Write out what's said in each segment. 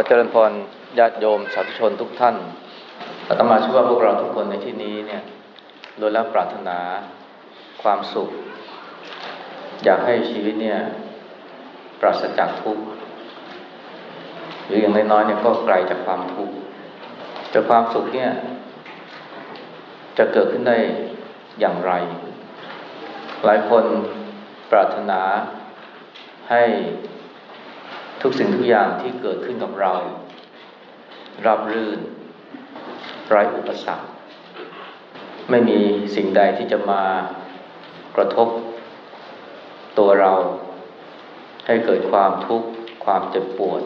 ขอเจริญพรญาติโยมสาธุชนทุกท่านอาตมาเชื่อว่าพวกเราทุกคนในที่นี้เนี่ยโดยแล้วปรารถนาความสุข อยากให้ชีวิตเนี่ยปราศจากทุกข์หรืออย่างน้อยๆเนี่ยก็ไกลจากความทุกข์แต่ความสุขเนี่ยจะเกิดขึ้นได้อย่างไร หลายคนปรารถนาให้ ทุกสิ่งทุกอย่างที่เกิดขึ้นกับเรา รับรื่นไร้อุปสรรค ไม่มีสิ่งใดที่จะมากระทบตัวเรา ให้เกิดความทุกข์ความเจ็บปวด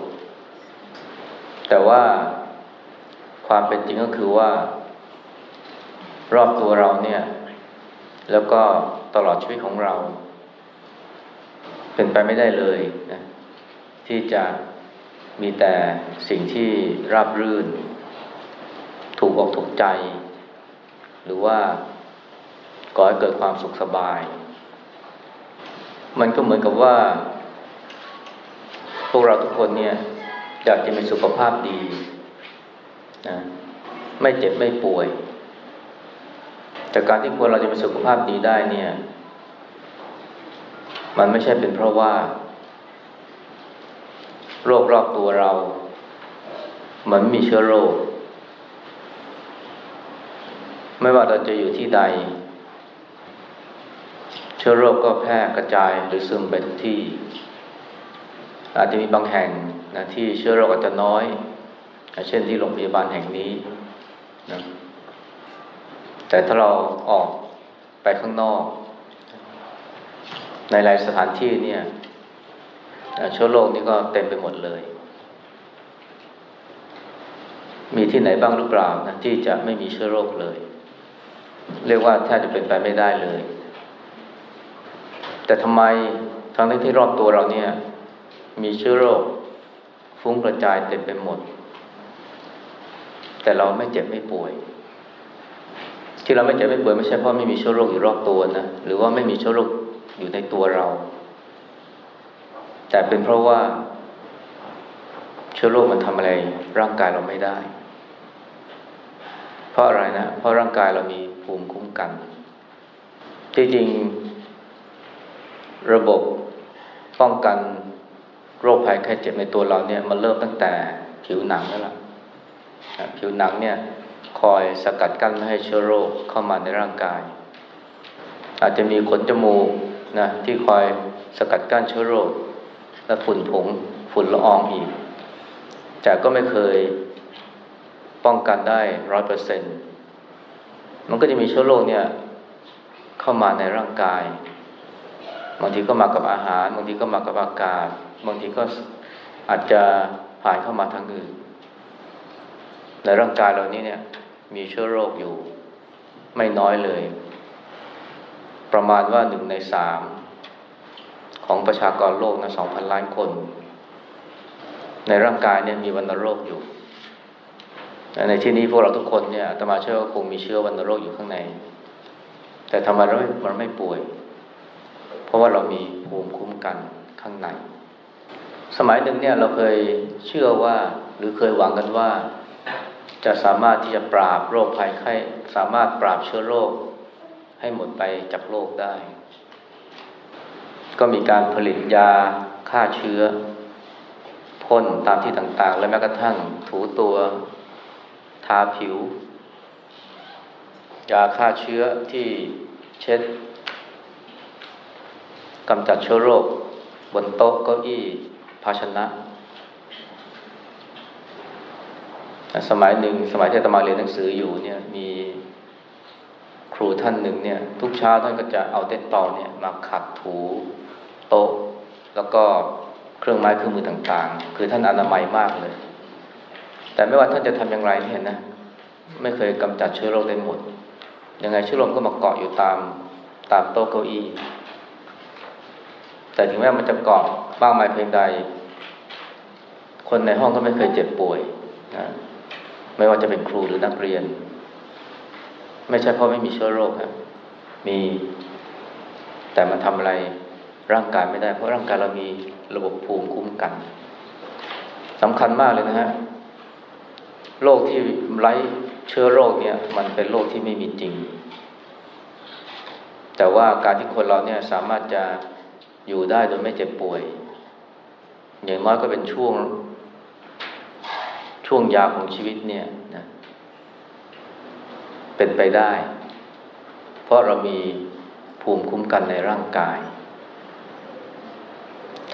แต่ว่าความเป็นจริงก็คือว่า รอบตัวเราเนี่ย แล้วก็ตลอดชีวิตของเรา เป็นไปไม่ได้เลยนะ ที่จะมีแต่สิ่งที่ราบรื่น ถูกอกถูกใจ หรือว่าก่อให้เกิดความสุขสบาย มันก็เหมือนกับว่า พวกเราทุกคนเนี่ยอยากจะมีสุขภาพดีนะไม่เจ็บไม่ป่วยจากการที่คนเราจะมีสุขภาพดีได้เนี่ย มันไม่ใช่เป็นเพราะว่า โรครอบตัวเรา มันมีเชื้อโรค ไม่ว่าเราจะอยู่ที่ใด เชื้อโรคก็แพร่กระจายหรือซึมไปทุกที่ อาจจะมีบางแห่งนะที่เชื้อโรคอาจจะน้อย เช่นที่โรงพยาบาลแห่งนี้นะแต่ถ้าเราออกไปข้างนอก ในหลายสถานที่เนี่ย เชื้อโรคนี่ก็เต็มไปหมดเลย มีที่ไหนบ้างหรือเปล่านะที่จะไม่มีเชื้อโรคเลย เรียกว่าแทบจะเป็นไปไม่ได้เลย แต่ทำไมทั้งที่รอบตัวเราเนี่ย มีเชื้อโรค ฟุ้งกระจายเต็มไปหมด แต่เราไม่เจ็บไม่ป่วย ที่เราไม่เจ็บไม่ป่วยไม่ใช่เพราะไม่มีเชื้อโรคอยู่รอบตัวนะหรือว่าไม่มีเชื้อโรคอยู่ในตัวเรา แต่เป็นเพราะว่า เชื้อโรคมันทำอะไร ร่างกายเราไม่ได้ เพราะอะไรนะ เพราะร่างกายเรามีภูมิคุ้มกัน ที่จริง ระบบป้องกันโรคภัยแค่เจ็บในตัวเราเนี่ยมันเริ่มตั้งแต่ผิวหนังแล้วล่ะผิวหนังเนี่ยคอยสกัดกั้นไม่ให้เชื้อโรคเข้ามาในร่างกาย อาจจะมีขนจมูกนะที่คอยสกัดกั้นเชื้อโรค และฝุ่นผงฝุ่นละอองอีก แต่ก็ไม่เคยป้องกันได้ร้อยเปอร์เซ็นมันก็จะมีเชื้อโรคเนี่ยเข้ามาในร่างกาย บางทีก็มากับอาหาร บางทีก็มากับอากาศ บางทีก็อาจจะผ่านเข้ามาทางอื่น ในร่างกายเรานี้เนี่ย มีเชื้อโรคอยู่ไม่น้อยเลย ประมาณว่าหนึ่งในสาม ของประชากรโลกนะสองพันล้านคน ในร่างกายเนี่ยมีวัณโรคอยู่ ในที่นี้พวกเราทุกคนเนี่ยตมาเชื่อว่าคงมีเชื้อวัณโรคอยู่ข้างใน แต่ทำไมเราไม่มันไม่ป่วย เพราะว่าเรามีภูมิคุ้มกันข้างใน สมัยหนึ่งเนี่ยเราเคยเชื่อว่าหรือเคยหวังกันว่าจะสามารถที่จะปราบโรคภัยไข้ สามารถปราบเชื้อโรคให้หมดไปจากโลกได้ ก็มีการผลิตยาฆ่าเชื้อพ่นตามที่ต่างๆ และแม้กระทั่งถูตัวทาผิว ยาฆ่าเชื้อที่เช็ดกำจัดเชื้อโรค บนโต๊ะเก้าอี้ภาชนะ สมัยหนึ่งสมัยที่ตมาเรียนหนังสืออยู่เนี่ยมีครูท่านหนึ่งเนี่ย ทุกเช้าท่านก็จะเอาเด็ดตอเนี่ยมาขัดถู โต๊ะ แล้วก็เครื่องไม้เครื่องมือต่างๆ คือท่านอนามัยมากเลย แต่ไม่ว่าท่านจะทำอย่างไรเนี่ยนะไม่เคยกำจัดเชื้อโรคได้หมด ยังไงเชื้อโรคก็มาเกาะอยู่ตามตามโต๊ะเก้าอี้แต่ถึงแม้มันจะเกาะบ้างมายเพียงใด คนในห้องก็ไม่เคยเจ็บป่วยนะไม่ว่าจะเป็นครูหรือนักเรียน ไม่ใช่เพราะไม่มีเชื้อโรคครับมี แต่มันทำอะไร ร่างกายไม่ได้ เพราะร่างกายเรามีระบบภูมิคุ้มกันสำคัญมากเลยนะฮะโรคที่ไร้เชื้อโรคเนี่ย มันเป็นโรคที่ไม่มีจริง แต่ว่าการที่คนเราเนี่ยสามารถจะอยู่ได้โดยไม่เจ็บป่วย อย่างน้อยก็เป็นช่วง ช่วงยาวของชีวิตเนี่ยนะเป็นไปได้ เพราะเรามีภูมิคุ้มกันในร่างกาย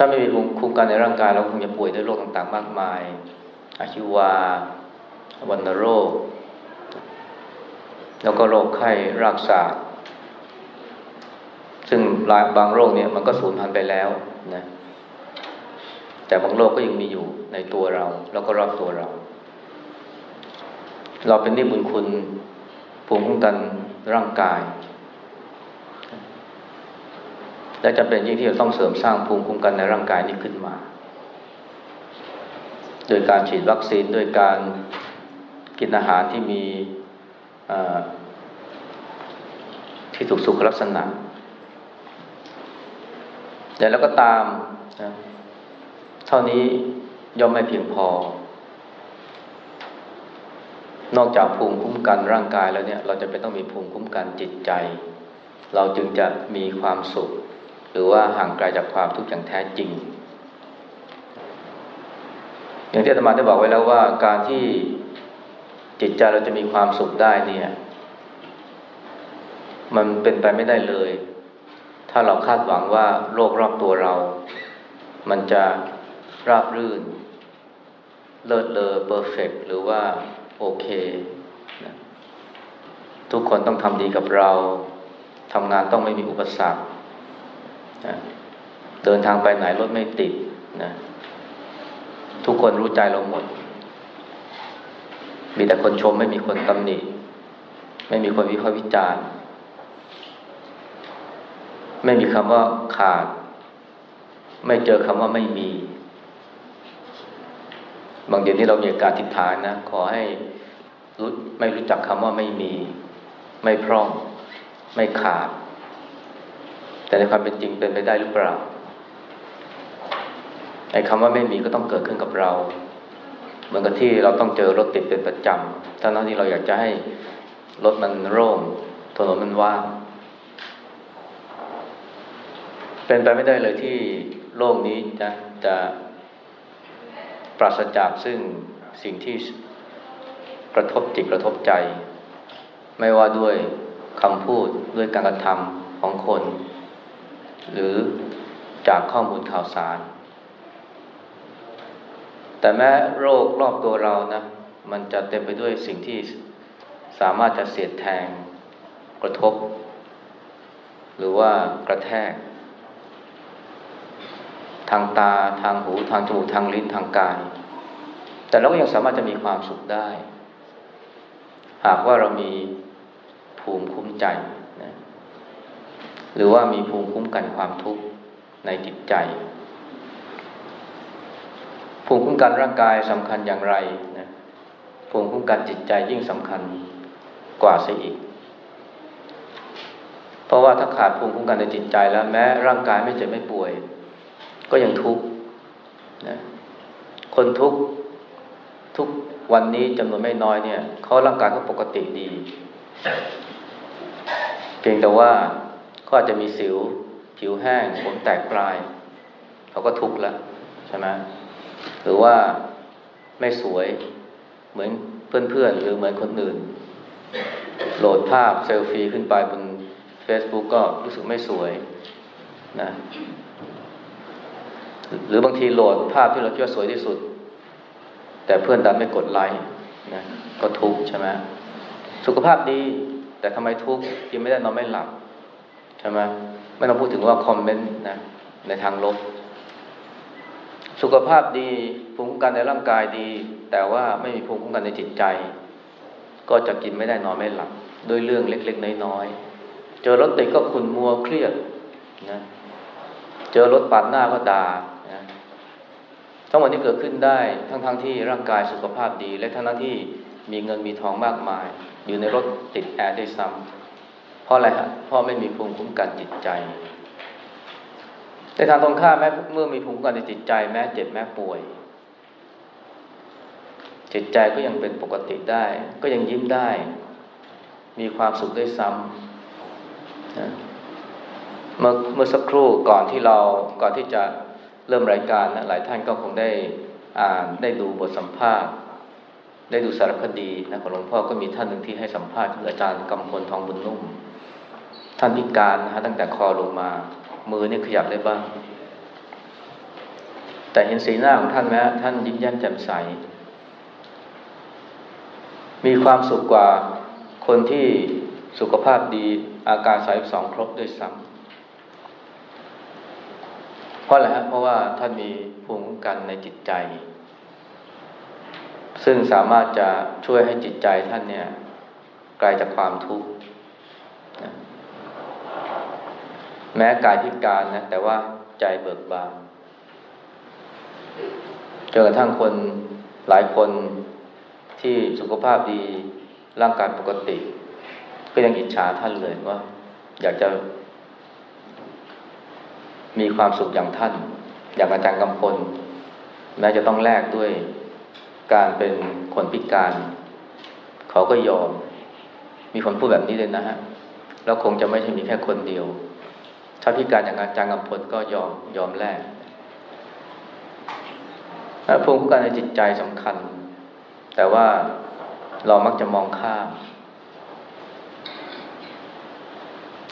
ถ้าไม่มีภูมิคุ้มกันในร่างกายเราคงจะป่วยด้วยโรคต่างๆ มากมาย อาชีวาวัณโรค แล้วก็โรคไข้รากศาสตร์ซึ่งบางโรคเนี่ยมันก็สูญพันธุ์ไปแล้วนะแต่บางโรคก็ยังมีอยู่ในตัวเรา แล้วก็รอบตัวเรา เราเป็นนิบุญคุณภูมิคุ้มกันร่างกาย และจำเป็นยิ่งที่จะต้องเสริมสร้างภูมิคุ้มกันในร่างกายนี้ขึ้นมา โดยการฉีดวัคซีนโดยการกินอาหารที่มีที่ถูกสุขลักษณะแต่แล้วก็ตามนะเท่านี้ย่อมไม่เพียงพอ นอกจากภูมิคุ้มกันร่างกายแล้วเนี่ย เราจะเป็นต้องมีภูมิคุ้มกันจิตใจ เราจึงจะมีความสุข รือว่าห่างไกลจากความทุกข์อย่างแท้จริง อย่างที่อาตมาได้บอกไว้แล้วว่าการที่จิตใจเราจะมีความสุขได้เนี่ย มันเป็นไปไม่ได้เลย ถ้าเราคาดหวังว่าโลกรอบตัวเรา มันจะราบรื่น เลิศเลอเพอร์เฟกหรือว่าโอเคทุกคนต้องทำดีกับเราทำงานต้องไม่มีอุปสรรค เดินทางไปไหนรถไม่ติดนะทุกคนรู้ใจเราหมด มีแต่คนชมไม่มีคนตำหนิไม่มีคนวิพากษ์วิจารณ์ ไม่มีคำว่าขาด ไม่เจอคำว่าไม่มี บางเดี๋ยวนี้เรามีการทิฏฐานนะ ขอให้รู้ไม่รู้จักคำว่าไม่มี ไม่พร้อมไม่ขาด แต่ในความเป็นจริงเป็นไปได้หรือเปล่าไอ้คำว่าไม่มีก็ต้องเกิดขึ้นกับเรา เหมือนกับที่เราต้องเจอรถติดเป็นประจำทั้งนั้นที่เราอยากจะให้รถมันโล่งถนนมันว่างเป็นไปไม่ได้เลยที่โลกนี้จะจะปราศจากซึ่งสิ่งที่กระทบจิตกระทบใจ ไม่ว่าด้วยคำพูดด้วยการกระทำของคน หรือจากข้อมูลข่าวสาร แต่แม้โรครอบตัวเรานะ มันจะเต็มไปด้วยสิ่งที่สามารถจะเสียดแทงกระทบ หรือว่ากระแทก ทางตาทางหูทางจมูกทางลิ้นทางกาย แต่เราก็ยังสามารถจะมีความสุขได้ หากว่าเรามีภูมิคุ้มใจ หรือว่ามีภูมิคุ้มกันความทุกข์ในจิตใจ ภูมิคุ้มกันร่างกายสำคัญอย่างไรนะภูมิคุ้มกันจิตใจยิ่งสำคัญกว่าเสียอีก เพราะว่าถ้าขาดภูมิคุ้มกันในจิตใจแล้วแม้ร่างกายไม่เจ็บไม่ป่วย ก็ยังทุกข์นะคนทุกข์ทุกวันนี้จำนวนไม่น้อยเนี่ยเขาร่างกายเขาปกติดี เพียงแต่ว่า ก็อาจจะมีสิว ผิวแห้งผมแตกปลาย เขาก็ทุกข์ล้วใช่ไหมหรือว่าไม่สวยเหมือนเพื่อนๆ หรือเหมือนคนอื่น โหลดภาพเซลฟี่ขึ้นไปบน Facebook ก็รู้สึกไม่สวยนะหรือบางทีโหลดภาพที่เราคิดว่าสวยที่สุด แต่เพื่อนดันไม่กดไลค์นะก็ทุกข์ใช่ไหมสุขภาพดี แต่ทำไมทุกข์กินไม่ได้นอนไม่หลับ ใช่ไหมไม่ต้องพูดถึงว่าคอมเมนต์นะในทางลบ สุขภาพดีภูมิคุ้มกันในร่างกายดี แต่ว่าไม่มีภูมิคุ้มกันในจิตใจ ก็จะกินไม่ได้นอนไม่หลับด้วยเรื่องเล็ก ๆ น้อยๆเจอรถติดก็ขุ่นมัวเครียดนะเจอรถปาดหน้าก็ด่านะทั้งหมดที่เกิดขึ้นได้ทั้งๆทที่ร่างกายสุขภาพดี และทั้งทั้งที่มีเงินมีทองมากมาย อยู่ในรถติดแอร์ได้ซ้ำ เพราะอะไรฮะเพราะไม่มีภูมิคุ้มกันจิตใจในทางตรงข้ามแม้เมื่อมีภูมิคุ้มกันในจิตใจ แม้เจ็บแม้ป่วย จิตใจก็ยังเป็นปกติได้ ก็ยังยิ้มได้ มีความสุขด้วยซ้ำนะเมื่อเมื่อสักครู่ก่อนที่เราก่อนที่จะเริ่มรายการนะหลายท่านก็คงได้อ่านได้ดูบทสัมภาษณ์ ได้ดูสารคดีนะของหลวงพ่อก็มีท่านหนึ่งที่ให้สัมภาษณ์คืออาจารย์กำพลทองบุญนุ่ม ท่านพิการนะฮะตั้งแต่คอลงมา มือนี่ขยับได้บ้าง แต่เห็นสีหน้าของท่านไหมท่านยิ้มแย้มแจ่มใส มีความสุขกว่าคนที่สุขภาพดีอาการสายสองครบด้วยซ้ำเพราะอะไรฮะเพราะว่าท่านมีภูมิคุ้มกันในจิตใจ ซึ่งสามารถจะช่วยให้จิตใจท่านเนี่ยไกลจากความทุกข์ แม้กายพิการนะแต่ว่าใจเบิกบานจนกระทั่งคนหลายคนที่สุขภาพดีร่างกายปกติ ก็ยังอิจฉาท่านเลยว่า อยากจะมีความสุขอย่างท่าน อย่างอาจารย์กำพล แม้จะต้องแลกด้วยการเป็นคนพิการ เขาก็ยอม มีคนพูดแบบนี้เลยนะฮะ แล้วคงจะไม่ใช่มีแค่คนเดียว ถ้าพิการอย่างอาจารย์กำพลก็ยอมยอมแลกภูมิคุ้มกันในจิตใจสำคัญ แต่ว่าเรามักจะมองข้าม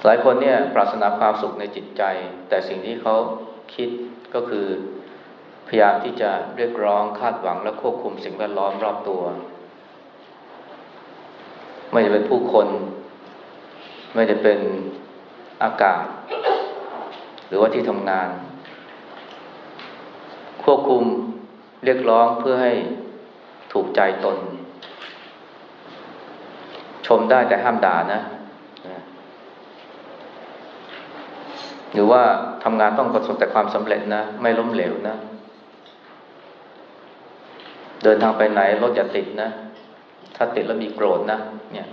หลายคนเนี่ยปรารถนาความสุขในจิตใจ แต่สิ่งที่เขาคิดก็คือพยายามที่จะเรียกร้องคาดหวังและควบคุมสิ่งแวดล้อมรอบตัว ไม่จะเป็นผู้คน ไม่จะเป็นอากาศ หรือว่าที่ทำงาน ควบคุมเรียกร้องเพื่อให้ถูกใจตน ชมได้แต่ห้ามด่านะ หรือว่าทำงานต้องประสบแต่ความสำเร็จนะ ไม่ล้มเหลวนะ เดินทางไปไหนรถอย่าติดนะ ถ้าติดแล้วมีโกรธนะ เนี่ย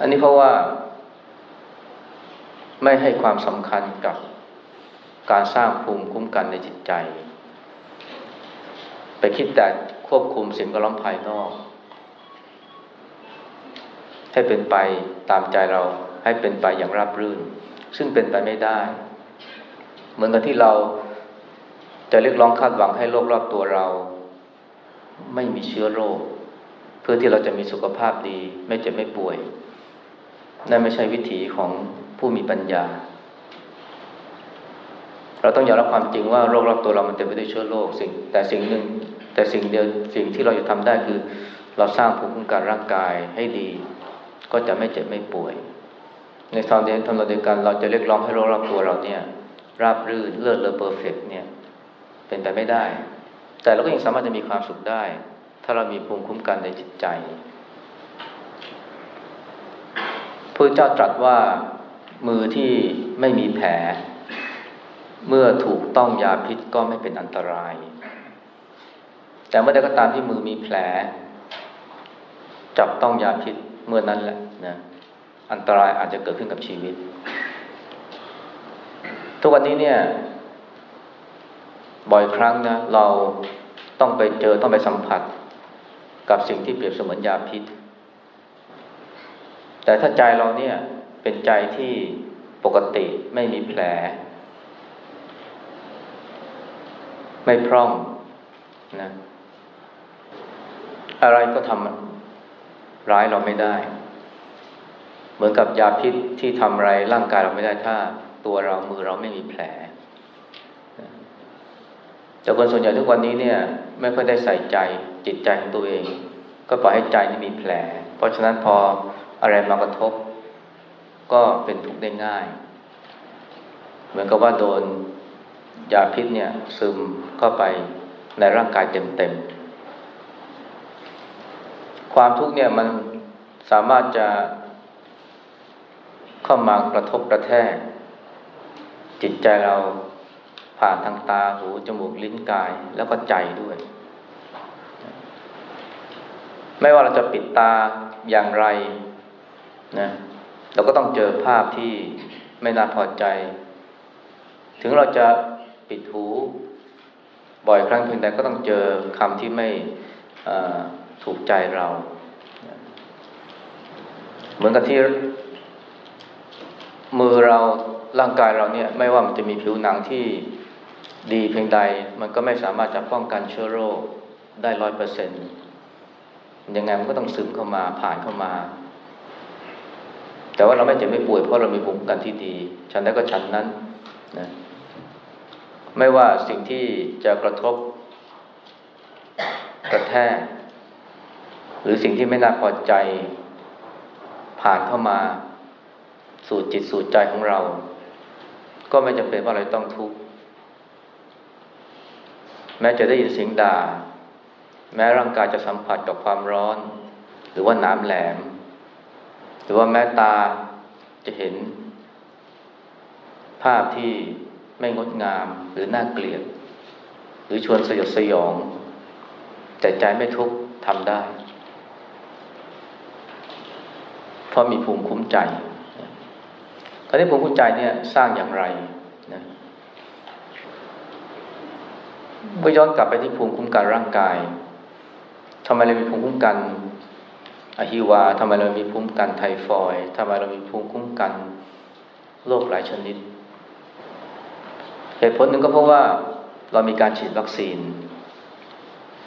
อันนี้เพราะว่า ไม่ให้ความสำคัญกับการสร้างภูมิคุ้มกันในจิตใจ ไปคิดแต่ควบคุมสิ่งแวดล้อมภายนอก ให้เป็นไปตามใจเราให้เป็นไปอย่างราบรื่น ซึ่งเป็นไปไม่ได้ เหมือนกับที่เราจะเรียกร้องคาดหวังให้โลกรอบตัวเรา ไม่มีเชื้อโรค เพื่อที่เราจะมีสุขภาพดี ไม่เจ็บไม่ป่วยนั่นไม่ใช่วิถีของ ผู้มีปัญญา เราต้องยอมรับความจริงว่าโรครอบตัวเรามันเต็มไปด้วยเชื้อโรคสิ่ง แต่สิ่งหนึ่งแต่สิ่งเดียวสิ่งที่เราจะทำได้คือ เราสร้างภูมิคุ้มกันร่างกายให้ดี ก็จะไม่เจ็บไม่ป่วย ในทางเดียวทาเดียวกันเราจะเรียกร้องให้โรครอบตัวเราเนี่ย ราบรื่นเลิศเลอเพอร์เฟกเนี่ย เป็นไปไม่ได้ แต่เราก็ยังสามารถจะมีความสุขได้ ถ้าเรามีภูมิคุ้มกันในจิตใจพระเจ้าตรัสว่า มือที่ไม่มีแผล เมื่อถูกต้องยาพิษก็ไม่เป็นอันตราย แต่เมื่อใดก็ตามที่มือมีแผล จับต้องยาพิษเมื่อนั้นแหละนะอันตรายอาจจะเกิดขึ้นกับชีวิต ทุกวันนี้เนี่ย บ่อยครั้งนะเราต้องไปเจอต้องไปสัมผัส กับสิ่งที่เปรียบเสมือนยาพิษ แต่ถ้าใจเราเนี่ย เป็นใจที่ปกติไม่มีแผล ไม่พร่องนะอะไรก็ทำร้ายเราไม่ได้ เหมือนกับยาพิษที่ทำอะไรร่างกายเราไม่ได้ถ้า ตัวเรามือเราไม่มีแผลแต่คนส่วนใหญ่ทุกวันนี้เนี่ย ไม่ค่อยได้ใส่ใจจิตใจของตัวเอง ก็ปล่อยให้ใจนี่มีแผล เพราะฉะนั้นพออะไรมากระทบ ก็เป็นทุกข์ได้ง่าย เหมือนกับว่าโดนยาพิษเนี่ยซึมเข้าไปในร่างกายเต็มๆ ความทุกข์เนี่ยมันสามารถจะเข้ามากระทบกระแทก จิตใจเราผ่านทางตาหูจมูกลิ้นกายแล้วก็ใจด้วย ไม่ว่าเราจะปิดตาอย่างไรนะ เราก็ต้องเจอภาพที่ไม่น่าพอใจ ถึงเราจะปิดหู บ่อยครั้งเพียงใดก็ต้องเจอคำที่ไม่ถูกใจเรา เหมือนกับที่มือเราร่างกายเราเนี่ยไม่ว่ามันจะมีผิวหนังที่ดีเพียงใด มันก็ไม่สามารถจะป้องกันเชื้อโรคได้ร้อยเปอร์เซ็นต์ยังไงมันก็ต้องซึมเข้ามาผ่านเข้ามา แต่ว่าเราไม่เจ็บไม่ป่วยเพราะเรามีภูมิคุ้มกันที่ดีฉันได้ก็ฉันนั้นนะไม่ว่าสิ่งที่จะกระทบกระแทกหรือสิ่งที่ไม่น่าพอใจ ผ่านเข้ามาสู่จิตสู่ใจของเรา ก็ไม่จำเป็นว่าเราต้องทุกข์แม้จะได้ยินเสียงด่า แม้ร่างกายจะสัมผัสกับความร้อน หรือว่าน้ำแหลม หรือว่าแม้ตาจะเห็น ภาพที่ไม่งดงามหรือน่าเกลียด หรือชวนสยดสยอง แต่ใจไม่ทุกข์ทำได้ เพราะมีภูมิคุ้มใจคราวนี้ภูมิคุ้มใจเนี่ยสร้างอย่างไรนะเมื่อย้อนกลับไปที่ภูมิคุ้มกันร่างกายทำไมเรามีภูมิคุ้มกัน อะฮิวาทำไมเรามีภูมิคุ้มกันไทฟอยทำไมเรามีภูมิคุ้มกันโรคหลายชนิด เหตุผลหนึ่งก็เพราะว่าเรามีการฉีดวัคซีน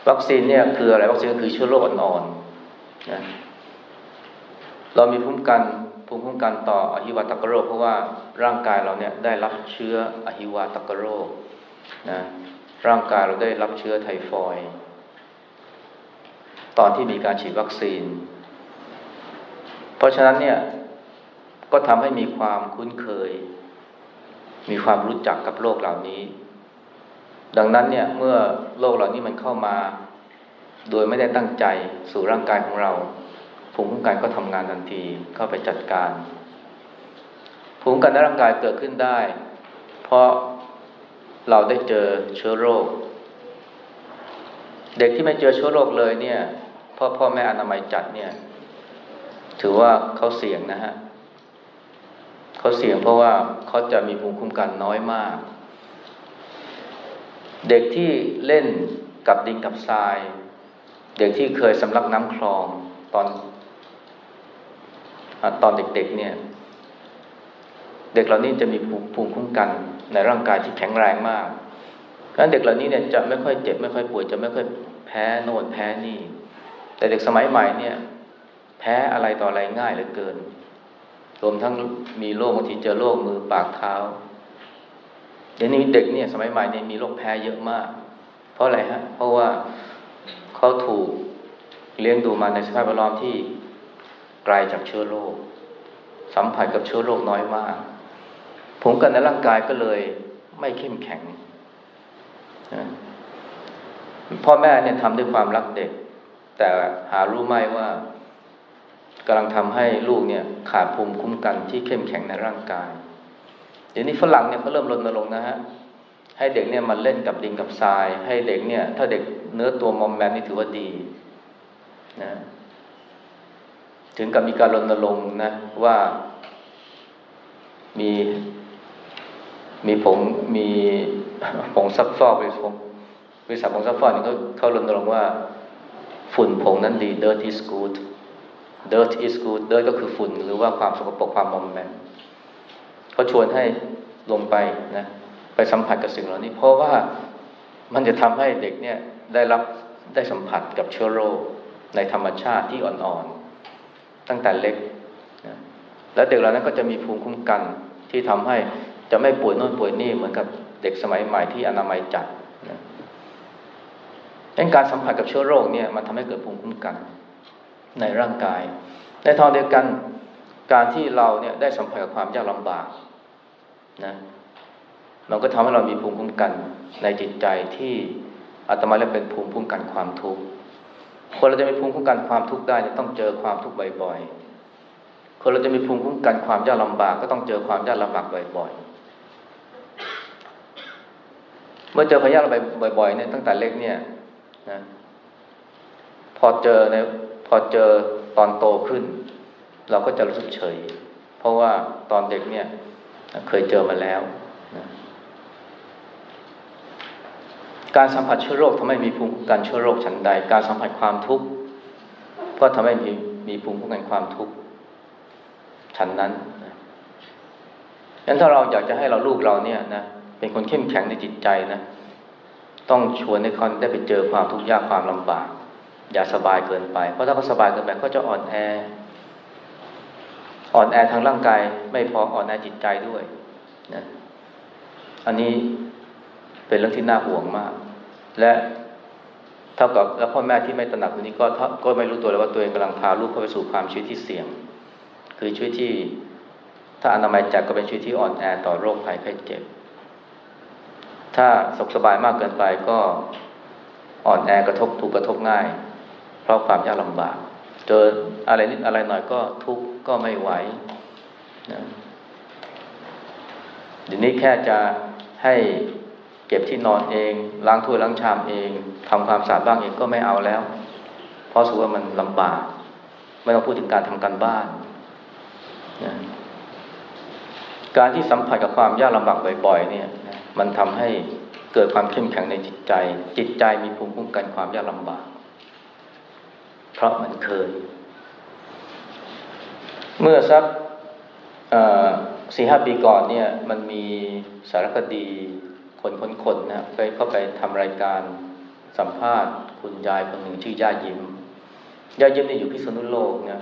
วัคซีนเนี่ยคืออะไรวัคซีนคือเชื้อโรคอ่อนๆนะเรามีภูมิกันภูมิคุ้มกันต่ออหิวาตกโรค เพราะว่าร่างกายเราเนี่ยได้รับเชื้ออหิวาตกโรคนะร่างกายเราได้รับเชื้อไทฟอยตอนที่มีการฉีดวัคซีน เพราะฉะนั้นเนี่ยก็ทำให้มีความคุ้นเคย มีความรู้จักกับโรคเหล่านี้ ดังนั้นเนี่ยเมื่อโรคเหล่านี้มันเข้ามา โดยไม่ได้ตั้งใจสู่ร่างกายของเราภูมิคุ้มกันก็ทำงานทันทีเข้าไปจัดการภูมิคุ้มกันในร่างกายเกิดขึ้นได้ เพราะเราได้เจอเชื้อโรค เด็กที่ไม่เจอเชื้อโรคเลยเนี่ยพ่อพ่อแม่อนามัยจัดเนี่ย ถือว่าเขาเสี่ยงนะฮะเขาเสี่ยงเพราะว่าเขาจะมีภูมิคุ้มกันน้อยมาก เด็กที่เล่นกับดินกับทราย เด็กที่เคยสำลักน้ำคลองตอนตอนเด็กๆเนี่ย เด็กเหล่านี้จะมีภูมิคุ้มกันในร่างกายที่แข็งแรงมากดังนั้นเด็กเหล่านี้เนี่ยจะไม่ค่อยเจ็บไม่ค่อยป่วยจะไม่ค่อยแพ้โน่นแพ้นี่ แต่เด็กสมัยใหม่เนี่ย แพ้อะไรต่ออะไรง่ายเหลือเกิน รวมทั้งมีโรคบางทีเจอโรคมือปากเท้าเดี๋ยวนี้เด็กเนี่ยสมัยใหม่เนี่ยมีโรคแพ้เยอะมาก เพราะอะไรฮะ เพราะว่าเขาถูกเลี้ยงดูมาในสภาพแวดล้อมที่ไกลจากเชื้อโรคสัมผัสกับเชื้อโรคน้อยมากภูมิกันในร่างกายก็เลยไม่เข้มแข็งพ่อแม่เนี่ยทำด้วยความรักเด็ก แต่หารู้ไหมว่า กำลังทำให้ลูกเนี่ยขาดภูมิคุ้มกันที่เข้มแข็งในร่างกาย เดี๋ยวนี้ฝรั่งเนี่ยเขาเริ่มรณรงค์นะฮะให้เด็กเนี่ยมันเล่นกับดินกับทราย ให้เด็กเนี่ย ถ้าเด็กเนื้อตัวมอมแมมนี่ถือว่าดีนะถึงกับมีการรณรงค์นะว่ามีมีผงมีผงซับฟอกบริษัทบริษัทผงซับฟอกนี่เขาเขารณรงค์ว่า ฝุ่นผงนั้นดี dirt is good dirt is good dirt ก็คือฝุ่น หรือว่าความสกปรกความมอมแมมเขาชวนให้ลงไปนะไปสัมผัสกับสิ่งเหล่านี้ เพราะว่ามันจะทำให้เด็กเนี่ยได้รับได้สัมผัสกับเชื้อโรคในธรรมชาติที่อ่อนๆ ตั้งแต่เล็กนะแล้วเด็กเหล่านั้นก็จะมีภูมิคุ้มกันที่ทำให้จะไม่ป่วยโน่นป่วยนี่เหมือนกับเด็กสมัยใหม่ที่อนามัยจัดนะการสัมผัสกับเชื้อโรคเนี่ยมันทำให้เกิดภูมิคุ้มกัน ในร่างกาย ในทางเดียวกันการที่เราเนี่ยได้สัมผัสกับความยากลำบากนะมันก็ทำให้เรามีภูมิคุ้มกันในจิตใจที่อาตมาเรียกเป็นภูมิคุ้มกันความทุกข์คนเราจะมีภูมิคุ้มกันความทุกข์ได้ต้องเจอความทุกข์บ่อยๆ คนเราจะมีภูมิคุ้มกันความยากลำบาก ก็ต้องเจอความยากลำบากบ่อยๆ เมื่อเจอพยาธิบ่อยๆเนี่ยตั้งแต่เล็กเนี่ยนะพอเจอใน พอเจอตอนโตขึ้น เราก็จะรู้สึกเฉย เพราะว่าตอนเด็กเนี่ยเคยเจอมาแล้วนะการสัมผัสเชื้อโรคทำให้มีภูมิคุ้มกันเชื้อโรคฉันใด การสัมผัสความทุกข์ก็ทำให้มีมีภูมิคุ้มกันความทุกข์ฉันนั้นงั้นถ้าเราอยากจะให้เราลูกเราเนี่ยนะเป็นคนเข้มแข็งในจิตใจนะ ต้องชวนให้เขาได้ไปเจอความทุกข์ยากความลำบาก อย่าสบายเกินไป เพราะถ้าเขาสบายเกินไปเขาจะอ่อนแอ อ่อนแอทางร่างกาย ไม่พออ่อนแอจิตใจด้วยนะอันนี้เป็นเรื่องที่น่าห่วงมาก และเท่ากับแล้วพ่อแม่ที่ไม่ตระหนักตรงนี้ก็ก็ไม่รู้ตัวเลยว่าตัวเองกำลังพาลูกเข้าไปสู่ความชีวิตที่เสี่ยง คือชีวิตที่ ถ้าอนามัยจัดก็เป็นชีวิตที่อ่อนแอต่อโรคภัยไข้เจ็บ ถ้าสุขสบายมากเกินไปก็อ่อนแอกระทบถูกกระทบง่าย ราะความยากลำบาก เจออะไรนิดอะไรหน่อยก็ทุกข์ก็ไม่ไหวนะเดี๋ยวนี้แค่จะให้เก็บที่นอนเองล้างถ้วยล้างชามเองทำความสะอาดบ้างเองก็ไม่เอาแล้ว เพราะสูว่ามันลำบาก ไม่ต้องพูดถึงการทำการบ้านนะการที่สัมผัสกับความยากลำบากบ่อยๆ เนี่ย มันทำให้เกิดความเข้มแข็งในจิตใจ จิตใจมีภูมิคุ้มกันความยากลำบาก เพราะมันเคย เมื่อสักสี่ห้าปีก่อนเนี่ย มันมีสารคดีคนคนคนนะเคยเข้าไปทำรายการสัมภาษณ์ คุณยายคนหนึ่งชื่อย่ายิ้มย่ายิ้มนี่อยู่พิษณุโลกเนี่ย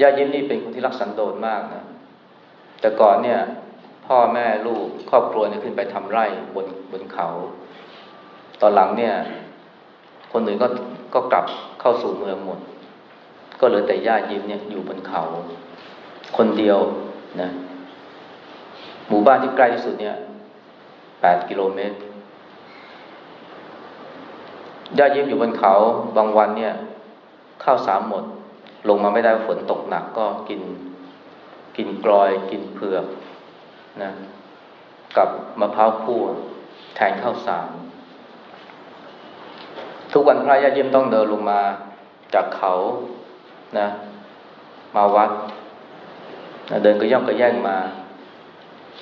ย่ายิ้มนี่เป็นคนที่รักสันโดษมากนะแต่ก่อนเนี่ยพ่อแม่ลูกครอบครัวเนี่ยขึ้นไปทำไร่บนบนเขา ตอนหลังเนี่ย คนอื่นก็ก็กลับเข้าสู่เมืองหมด ก็เหลือแต่ย่ายิ้มเนี่ยอยู่บนเขา คนเดียวนะหมู่บ้านที่ใกล้ที่สุดเนี่ยแปดกิโลเมตรย่ายิ้มอยู่บนเขาบางวันเนี่ย ข้าวสามหมด ลงมาไม่ได้ฝนตกหนักก็กินกินกลอยกินเผือกนะกับมะพร้าวคั่วแทนข้าวสาร ทุกวันพระย่ายิ้มต้องเดินลงมาจากเขานะมาวัดนะเดินก็ย่องก็แย่งมา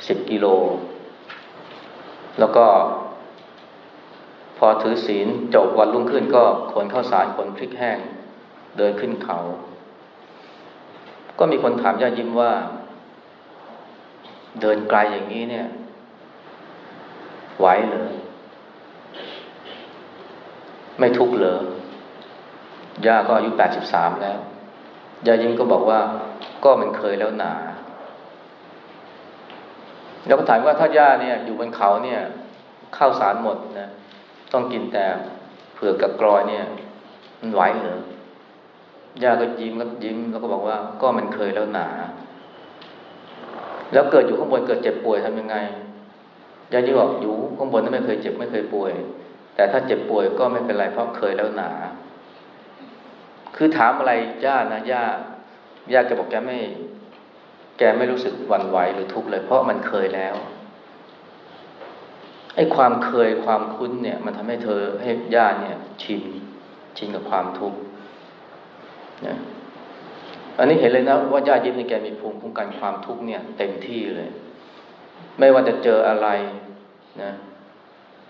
สิบกิโล แล้วก็ พอถือศีลจบวันรุ่งขึ้นก็ขนข้าวสารขนพริกแห้ง เดินขึ้นเขา ก็มีคนถามย่ายิ้มว่า เดินไกลอย่างนี้เนี่ย ไหวเหรอ ไม่ทุกข์เหรอย่าก็อายุแปดสิบสามแล้วย่ายิ้มก็บอกว่าก็มันเคยแล้วหนาแล้วก็ถามว่าถ้าย่าเนี่ย อยู่บนเขาเนี่ยข้าวสารหมดนะต้องกินแต่เผือกกับกรอยเนี่ย มันไหวเหรอย่าก็ยิ้มก็ยิ้มแล้วก็บอกว่า ก็มันเคยแล้วหนา แล้วเกิดอยู่ข้างบนเกิดเจ็บป่วยทำยังไงย่ายิ้มบอกอยู่ข้างบนนั้นไม่เคยเจ็บไม่เคยป่วย แต่ถ้าเจ็บป่วยก็ไม่เป็นไรเพราะเคยแล้วหนา คือถามอะไรย่านะย่าย่าแกบอกแกไม่ แกไม่รู้สึกหวั่นไหวหรือทุกข์เลย เพราะมันเคยแล้วไอ้ความเคยความคุ้นเนี่ย มันทำให้เธอให้ย่าเนี่ย ชินชินกับความทุกข์นะอันนี้เห็นเลยนะว่าญาติยิ้มในแกมีภูมิคุ้มกันความทุกข์เนี่ย เต็มที่เลย ไม่ว่าจะเจออะไรนะ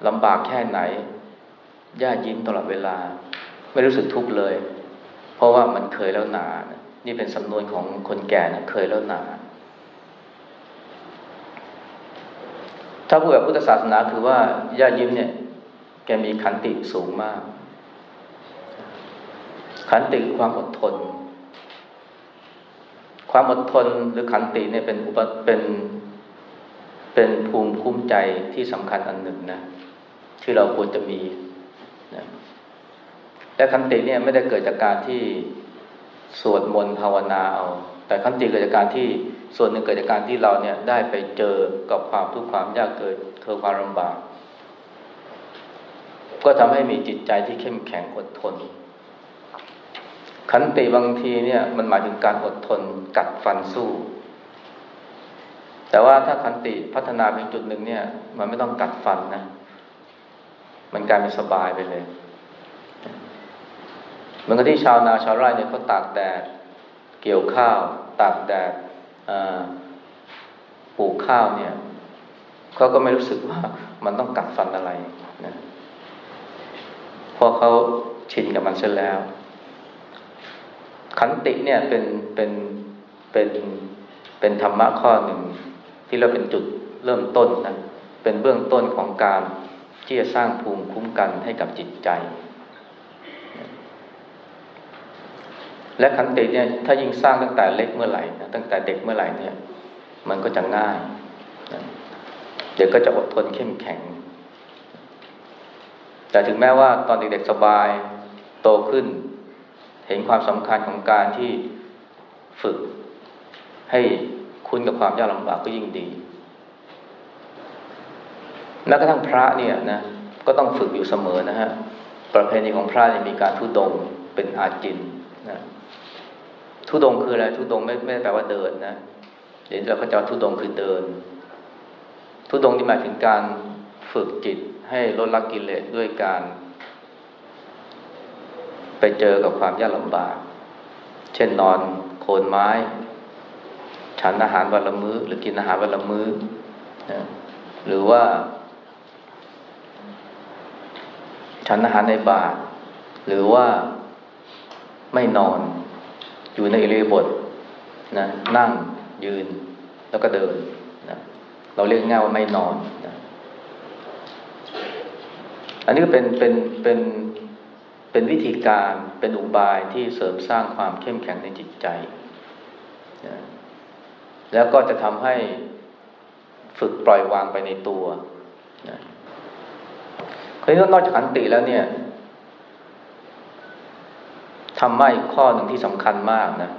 ลำบากแค่ไหน ญายิ้มตลอดเวลา ไม่รู้สึกทุกข์เลย เพราะว่ามันเคยแล้วหนานะนี่เป็นสำนวนของคนแก่นะเคยแล้วหนา ถ้าพูดแบบพุทธศาสนาคือว่าญายิ้มเนี่ย แกมีขันติสูงมาก ขันติคือความอดทน ความอดทนหรือขันติเนี่ยเป็นอุปเป็นเป็นภูมิคุ้มใจที่สำคัญอันหนึ่งนะที่เราควรจะมี นะและขันติเนี่ยไม่ได้เกิดจากการที่สวดมนต์ภาวนาเอา แต่ขันติเกิดจากการที่ส่วนหนึ่งเกิดจากการที่เราเนี่ยได้ไปเจอกับความทุกข์ความยากเกิดเคือความลำบาก ก็ทำให้มีจิตใจที่เข้มแข็งอดทน ขันติบางทีเนี่ยมันหมายถึงการอดทนกัดฟันสู้ แต่ว่าถ้าขันติพัฒนาไปจุดหนึ่งเนี่ย มันไม่ต้องกัดฟันนะ มันกลายเป็นสบายไปเลยเหมือนกับที่ชาวนาชาวไร่เนี่ยเขาตากแดด เกี่ยวข้าว ตากแดดปลูกข้าวเนี่ยเขาก็ไม่รู้สึกว่ามันต้องกัดฟันอะไรนะเพราะเขาชินกับมันเสียแล้ว ขันติเนี่ยเป็นเป็นเป็นเป็นธรรมะข้อหนึ่ง ที่เราเป็นจุดเริ่มต้นนะเป็นเบื้องต้นของการ ที่จะสร้างภูมิคุ้มกันให้กับจิตใจ และขันติเนี่ยถ้ายิ่งสร้างตั้งแต่เล็กเมื่อไหร่นะตั้งแต่เด็กเมื่อไหร่เนี่ยมันก็จะง่ายนะเด็กก็จะอดทนเข้มแข็ง แต่ถึงแม้ว่าตอนเด็กๆสบายโตขึ้น เห็นความสำคัญของการที่ฝึกให้คุ้นกับความยากลำบากก็ยิ่งดี แม้กระทั่งพระเนี่ยนะก็ต้องฝึกอยู่เสมอนะฮะประเพณีของพระเนี่ยมีการทุดงเป็นอาจินนะทุดงคืออะไรทุดงไม่ไม่แปลว่าเดินนะเดี๋ยวเราก็จะทุดงคือเดิน ทุดงที่หมายถึงการฝึกจิตให้ลดละกิเลสด้วยการ ไปเจอกับความยากลำบาก เช่นนอนโคนไม้ ฉันอาหารวันละมือ้อ หรือกินอาหารวันละมื้อนะหรือว่า ฉันอาหารในบาทหรือว่าไม่นอน อยู่ในเรียบทนะนั่งยืนแล้วก็เดินนะเราเรียกง่ายว่าไม่นอนนะอันนี้เป็นเป็นเป็นเป็นวิธีการเป็นอุบายที่เสริมสร้างความเข้มแข็งในจิตใจนะแล้วก็จะทำให้ฝึกปล่อยวางไปในตัวนะ คราวนี้นอกจากขันติแล้วเนี่ยทำมาอีกข้อหนึ่งที่สำคัญมากนะ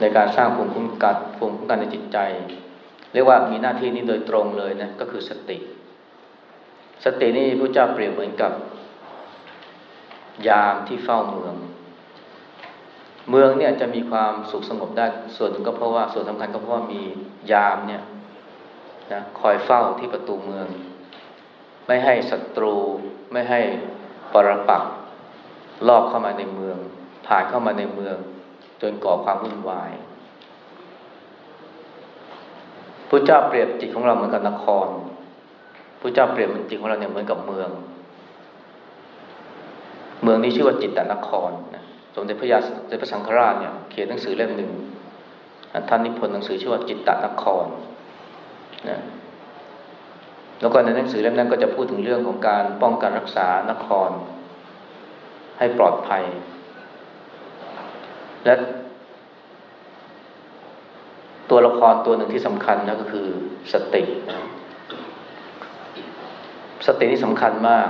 ในการสร้างภูมิคุ้มกันภูมิคุ้มกันในจิตใจ เรียกว่ามีหน้าที่นี้โดยตรงเลยนะก็คือสติ สตินี่พระเจ้าเปรียบเหมือนกับ ยามที่เฝ้าเมือง เมืองเนี่ยจะมีความสุขสงบได้ส่วนหนึ่งก็เพราะว่าส่วนสำคัญก็เพราะว่ามียามเนี่ยนะคอยเฝ้าที่ประตูเมือง ไม่ให้ศัตรู ไม่ให้ปรปักลอบเข้ามาในเมือง ผ่านเข้ามาในเมือง จนก่อความวุ่นวายพระเจ้าเปรียบจิตของเราเหมือนกับนครพระเจ้าเปรียบมันจิตของเราเนี่ยเหมือนกับเมือง เมืองนี้ชื่อว่าจิตตนครนะสมเด็จพระยาสมเด็จพระสังฆราชเนี่ยเขียนหนังสือเล่มหนึ่งท่านนิพนธ์หนังสือชื่อว่าจิตตนครนะ แล้วก็ในหนังสือเล่มนั้นก็จะพูดถึงเรื่องของการป้องกันรักษานคร ให้ปลอดภัย และตัวละครตัวหนึ่งที่สำคัญนะก็คือสติ สตินี่สำคัญมาก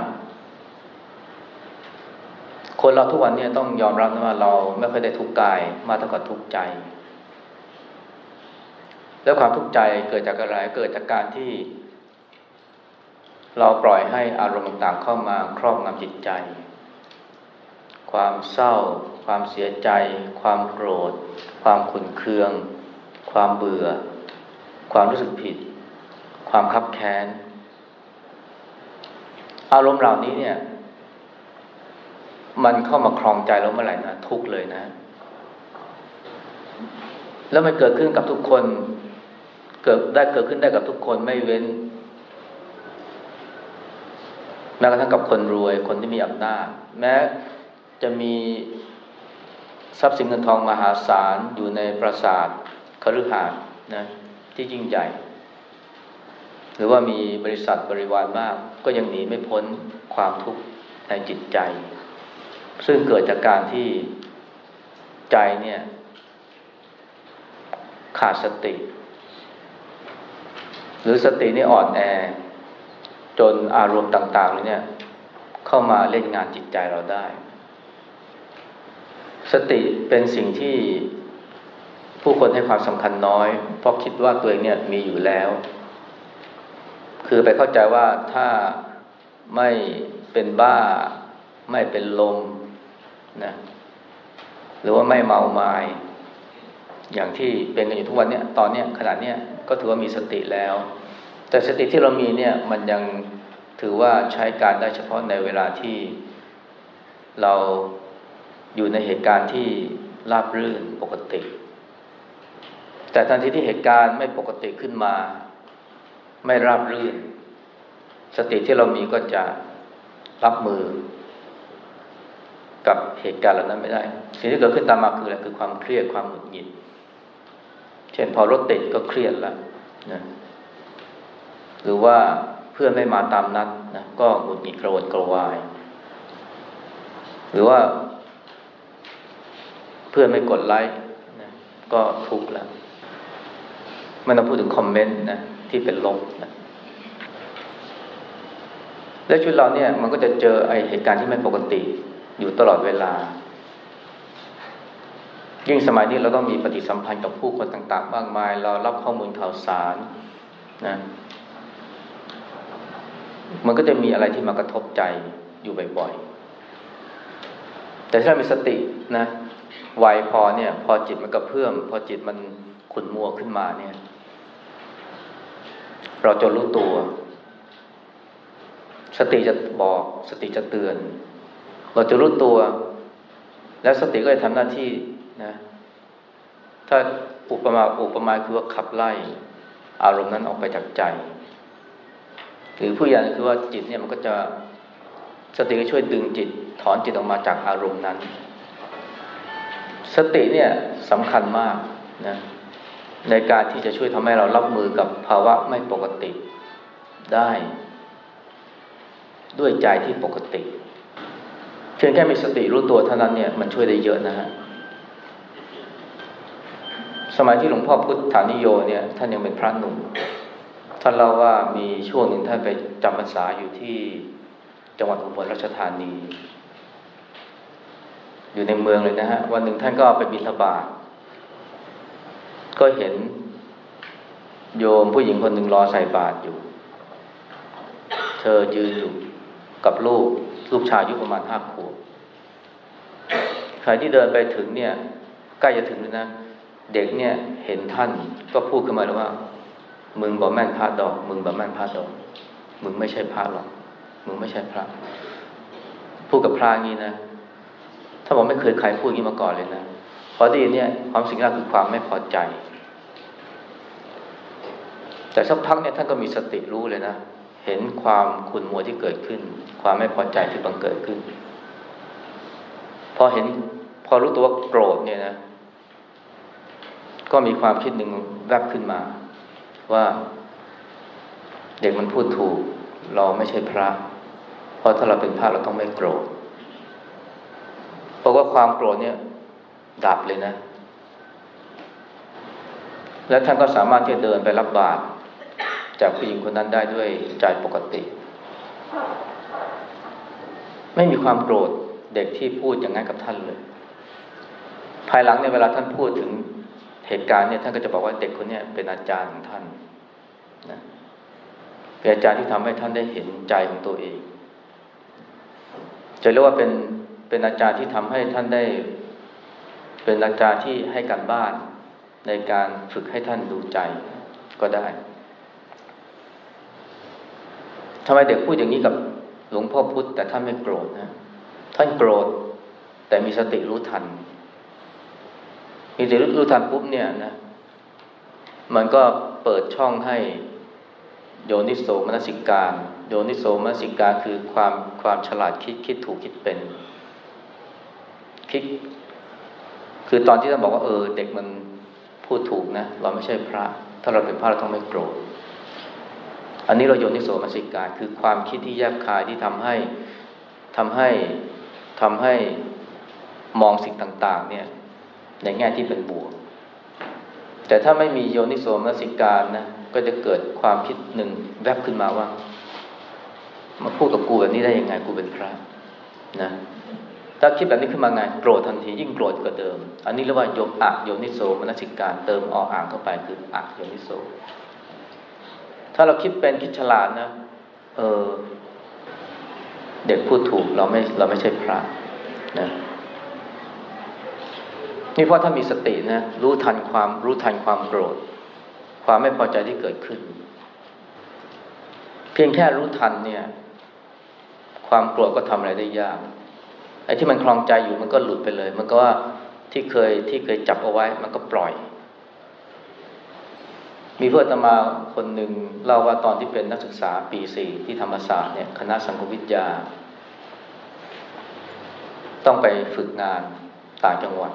คนเราทุกวันนี้ต้องยอมรับนะว่าเราไม่ค่อยได้ทุกข์กายมากเท่ากับทุกข์ใจ แล้วความทุกข์ใจเกิดจากอะไรเกิดจากการที่ เราปล่อยให้อารมณ์ต่างๆเข้ามาครอบงำจิตใจ ความเศร้า ความเสียใจ ความโกรธ ความขุ่นเคือง ความเบื่อ ความรู้สึกผิด ความคับแค้น อารมณ์เหล่านี้เนี่ย มันเข้ามาครองใจเราเมื่อไหร่นะทุกเลยนะ แล้วมันเกิดขึ้นกับทุกคน เกิดได้เกิดขึ้นได้กับทุกคนไม่เว้น ม้กระทั่งกับคนรวยคนที่มีอำนาจแม้จะมีทรัพย์สินเงินทองมหาศาลอยู่ในปราสาทคฤหาสน์นะที่ยิ่งใหญ่ หรือว่ามีบริษัทบริวารมาก ก็ยังหนีไม่พ้นความทุกข์ในจิตใจ ซึ่งเกิดจากการที่ใจเนี่ย ขาดสติ หรือสตินี่อ่อนแอ จนอารมณ์ต่างๆเนี่ย เข้ามาเล่นงานจิตใจเราได้ สติเป็นสิ่งที่ผู้คนให้ความสำคัญน้อย เพราะคิดว่าตัวเองเนี่ยมีอยู่แล้ว คือไปเข้าใจว่าถ้าไม่เป็นบ้า ไม่เป็นลมนะหรือว่าไม่เมาไมา้อย่างที่เป็นกันอยู่ทุกวันเนี้ยตอนเนี้ยขณะเนี้ยก็ถือว่ามีสติแล้ว แต่สติที่เรามีเนี่ยมันยังถือว่าใช้การได้เฉพาะในเวลาที่เราอยู่ในเหตุการณ์ที่ราบรื่นปกติ แต่ทันทีที่เหตุการณ์ไม่ปกติขึ้นมา ไม่ราบรื่น สติที่เรามีก็จะรับมือ กับเหตุการณ์เหล่านั้นไม่ได้ สิ่งที่เกิดขึ้นตามมาคืออะไรคือความเครียดความหงุดหงิด เช่นพอรถติดก็เครียดแล้วนะ หรือว่าเพื่อนไม่มาตามนัดนะก็หงุดหงิดกระวนกระวาย หรือว่า เพื่อนไม่กดไลค์นะก็ทุกข์แล้วไม่ต้องพูดถึงคอมเมนต์นะที่เป็นลบนะและชีวิตเราเนี่ยมันก็จะเจอไอเหตุการณ์ที่ไม่ปกติอยู่ตลอดเวลา ยิ่งสมัยนี้เราต้องมีปฏิสัมพันธ์กับผู้คนต่าง ๆ มากมาย เรารับข้อมูลข่าวสารนะ มันก็จะมีอะไรที่มากระทบใจอยู่บ่อยๆ แต่ถ้ามีสตินะไวพอเนี่ย พอจิตมันกระเพื่อม พอจิตมันขุนมัวขึ้นมาเนี่ย เราจะรู้ตัว สติจะบอก สติจะเตือน เราจะรู้ตัว แล้วสติก็จะทำหน้าที่นะ ถ้าอุปมาอุปมาคือว่าขับไล่ อารมณ์นั้นออกไปจากใจ หรือผู้ใหญ่คือว่าจิตเนี่ยมันก็จะสติก็ช่วยดึงจิต ถอนจิตออกมาจากอารมณ์นั้น สติเนี่ยสำคัญมากนะในการที่จะช่วยทำให้เรารับมือกับภาวะไม่ปกติได้ ด้วยใจที่ปกติเพียงแค่มีสติรู้ตัวเท่านั้นเนี่ยมันช่วยได้เยอะนะฮะสมัยที่หลวงพ่อพุทธานิโยเนี่ยท่านยังเป็นพระหนุ่ม ท่านเล่าว่ามีช่วงหนึ่งท่านไปจำพรรษาอยู่ที่จังหวัดอุบลราชธานี อยู่ในเมืองเลยนะฮะ วันหนึ่งท่านก็ไปบิณฑบาตก็เห็นโยมผู้หญิงคนหนึ่งรอใส่บาตรอยู่ เธอยืนอยู่กับลูก ลูกชายอายุประมาณห้าขวบใครที่เดินไปถึงเนี่ย ใกล้จะถึงแล้วนะ เด็กเนี่ยเห็นท่านก็พูดขึ้นมาเลยว่า มึงบอกแม่นพระดอก มึงบอกแม่นพระดอก มึงไม่ใช่พระหรอก มึงไม่ใช่พระ พูดกับพระงี้นะ ถ้าบอกไม่เคยใครพูดงี้มาก่อนเลยนะ พอดีเนี่ยความสิ่งแรกคือความไม่พอใจ แต่สักพักเนี่ยท่านก็มีสติรู้เลยนะ เห็นความขุนมัวที่เกิดขึ้น ความไม่พอใจที่บังเกิดขึ้น พอเห็น พอรู้ตัวว่าโกรธเนี่ยนะ ก็มีความคิดหนึ่งแวบขึ้นมา ว่าเด็กมันพูดถูก เราไม่ใช่พระ เพราะถ้าเราเป็นพระเราต้องไม่โกรธเพราะว่าความโกรธเนี่ยดับเลยนะ และท่านก็สามารถที่จะเดินไปรับบาตรจากผู้หญิงคนนั้นได้ด้วยใจปกติ ไม่มีความโกรธเด็กที่พูดอย่างนั้นกับท่านเลย ภายหลังในเวลาท่านพูดถึง เหตุการณ์เนี่ยท่านก็จะบอกว่าเด็กคนนี้เป็นอาจารย์ของท่านนะเป็นอาจารย์ที่ทำให้ท่านได้เห็นใจของตัวเอง จะเรียกว่าเป็นเป็นอาจารย์ที่ทำให้ท่านได้ เป็นอาจารย์ที่ให้การบ้านในการฝึกให้ท่านดูใจก็ได้ทำไมเด็กพูดอย่างนี้กับหลวงพ่อพุธแต่ท่านไม่โกรธนะ ท่านโกรธแต่มีสติรู้ทัน มีแต่รู้ทันปุ๊บเนี่ยนะ มันก็เปิดช่องให้โยนิโสมนสิการ โยนิโสมนสิการคือความความฉลาดคิดคิดถูกคิดเป็น คิด คือตอนที่ท่านบอกว่าเออ เด็กมันพูดถูกนะ เราไม่ใช่พระ ถ้าเราเป็นพระเราต้องไม่โกรธ อันนี้เราโยนิโสมนสิการ คือความคิดที่แยบคายที่ทำให้ทำให้ทำให้มองสิ่งต่าง ๆ เนี่ย ในแง่ที่เป็นบวก แต่ถ้าไม่มีโยนิโสมนสิการนะก็จะเกิดความคิดหนึ่งแวบขึ้นมาว่า มาพูดกับกูแบบนี้ได้ยังไงกูเป็นพระนะถ้าคิดแบบนี้ขึ้นมาไงโกรธทันทียิ่งโกรธกว่าเดิม อันนี้เรียกว่าโยอะโยนิโสมนสิการเติมออ่างเข้าไปคืออะโยนิโสถ้าเราคิดเป็นคิดฉลาดนะเออเด็กพูดถูกเราไม่เราไม่ใช่พระนะ นี่เพราะถ้ามีสตินะรู้ทันความรู้ทันความโกรธ ความไม่พอใจที่เกิดขึ้น เพียงแค่รู้ทันเนี่ย ความโกรธก็ทำอะไรได้ยากไอ้ที่มันคลองใจอยู่มันก็หลุดไปเลย มันก็ว่าที่เคยที่เคยจับเอาไว้ มันก็ปล่อย มีเพื่อนตมาคนหนึ่งเล่าว่าตอนที่เป็นนักศึกษาปีสี่ที่ธรรมศาสตร์เนี่ยคณะสังคมวิทยา ต้องไปฝึกงานต่างจังหวัด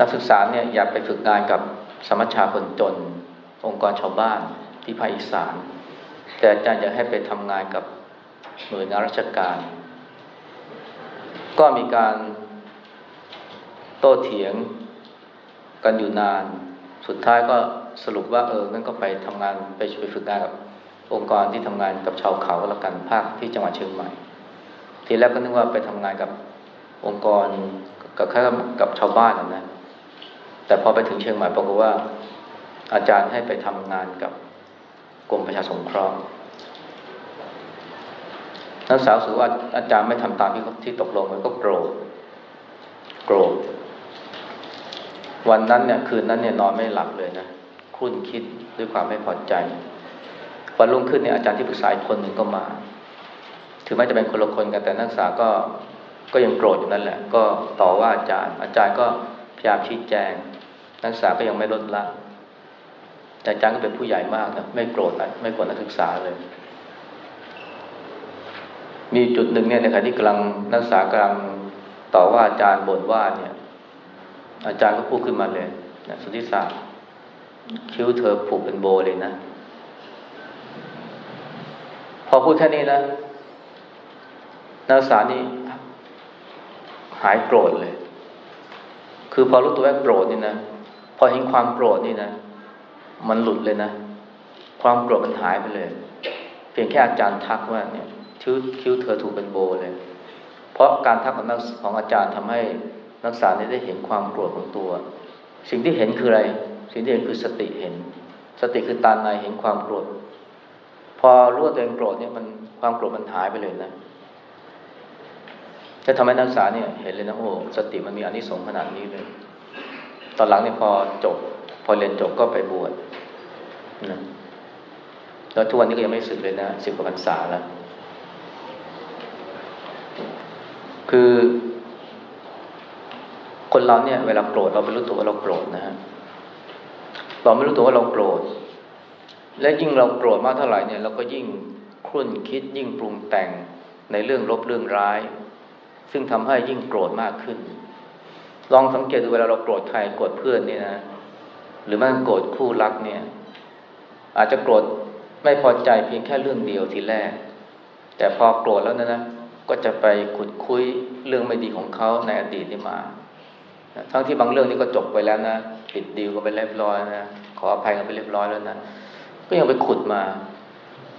นักศึกษาเนี่ยอยากไปฝึกงานกับสมัชชาคนจน องค์กรชาวบ้านที่ภาคอีสาน แต่อาจารย์อยากให้ไปทำงานกับหน่วยงานราชการ ก็มีการโต้เถียงกันอยู่นาน สุดท้ายก็สรุปว่าเออนั่นก็ไปทำงานไปไปฝึกงานกับองค์กรที่ทำงานกับชาวเขาละกันภาคที่จังหวัดเชียงใหม่ ทีแรกก็นึกว่าไปทำงานกับองค์กรกับแค่กับชาวบ้านนะ แต่พอไปถึงเชียงใหม่ปรากฏว่า อาจารย์ให้ไปทำงานกับกรมประชาสงเคราะห์นักศึกษาสือว่าอาจารย์ไม่ทำตามที่ที่ตกลงมันก็โกรธโกรธวันนั้นเนี่ยคืนนั้นเนี่ยนอนไม่หลับเลยนะคุ้นคิดด้วยความไม่พอใจวันรุ่งขึ้นเนี่ยอาจารย์ที่ปรึกษาอีกคนหนึ่งก็มา ถึงแม้จะเป็นคนละคนกันแต่นักศึกษาก็ก็ยังโกรธอยู่นั่นแหละ ก็ต่อว่าอาจารย์ อาจารย์ก็พยายามชี้แจง นักศึกษาก็ยังไม่ลดละ แต่อาจารย์ก็เป็นผู้ใหญ่มากนะไม่โกรธไม่โกรธนักศึกษาเลย มีจุดหนึ่งเนี่ยในขณะที่กำลังนักศึกษากำลังต่อว่าอาจารย์บ่นว่าเนี่ย อาจารย์ก็พูดขึ้นมาเลยนะสุทธิศาสตร์คิ้วเธอผูกเป็นโบเลยนะ พอพูดแค่นี้นะนักศึกษานี่หายโกรธเลย คือพอรู้ตัวว่าโกรธนี่นะ พอเห็นความโกรธนี่นะ มันหลุดเลยนะ ความโกรธมันหายไปเลย เพียงแค่อาจารย์ทักว่าเนี่ยคิ้วคิ้วเธอถูกเป็นโบเลย เพราะการทักของนักของอาจารย์ทำให้นักศึกษาได้เห็นความโกรธของตัว สิ่งที่เห็นคืออะไร สิ่งที่เห็นคือสติเห็น สติคือตาในเห็นความโกรธ พอรู้ว่าตัวเองโกรธเนี่ยมันความโกรธมันหายไปเลยนะจะทำให้นักศึกษาเนี่ยเห็นเลยนะโอ้สติมันมีอนิสงส์ขนาดนี้เลย ตอนหลังนี่พอจบ พอเรียนจบก็ไปบวชนะแล้วทุกวันนี้ก็ยังไม่สึกเลยนะสิบกว่าพรรษาแล้ว คือ คนเราเนี่ย เวลาโกรธเราไม่รู้ตัวว่าเราโกรธนะฮะเราไม่รู้ตัวว่าเราโกรธ และยิ่งเราโกรธมากเท่าไหร่เนี่ย เราก็ยิ่งครุ่นคิดยิ่งปรุงแต่งในเรื่องลบเรื่องร้าย ซึ่งทำให้ยิ่งโกรธมากขึ้น ลองสังเกตดูเวลาเราโกรธใครโกรธเพื่อนเนี่ยนะหรือแม้โกรธคู่รักเนี่ย อาจจะโกรธไม่พอใจเพียงแค่เรื่องเดียวทีแรก แต่พอโกรธแล้วนะนะก็จะไปขุดคุยเรื่องไม่ดีของเขาในอดีตนี่มา ทั้งที่บางเรื่องนี่ก็จบไปแล้วนะปิดดีลก็ไปเรียบร้อยนะขออภัยกันไปเรียบร้อยแล้วนะก็ยังไปขุดมา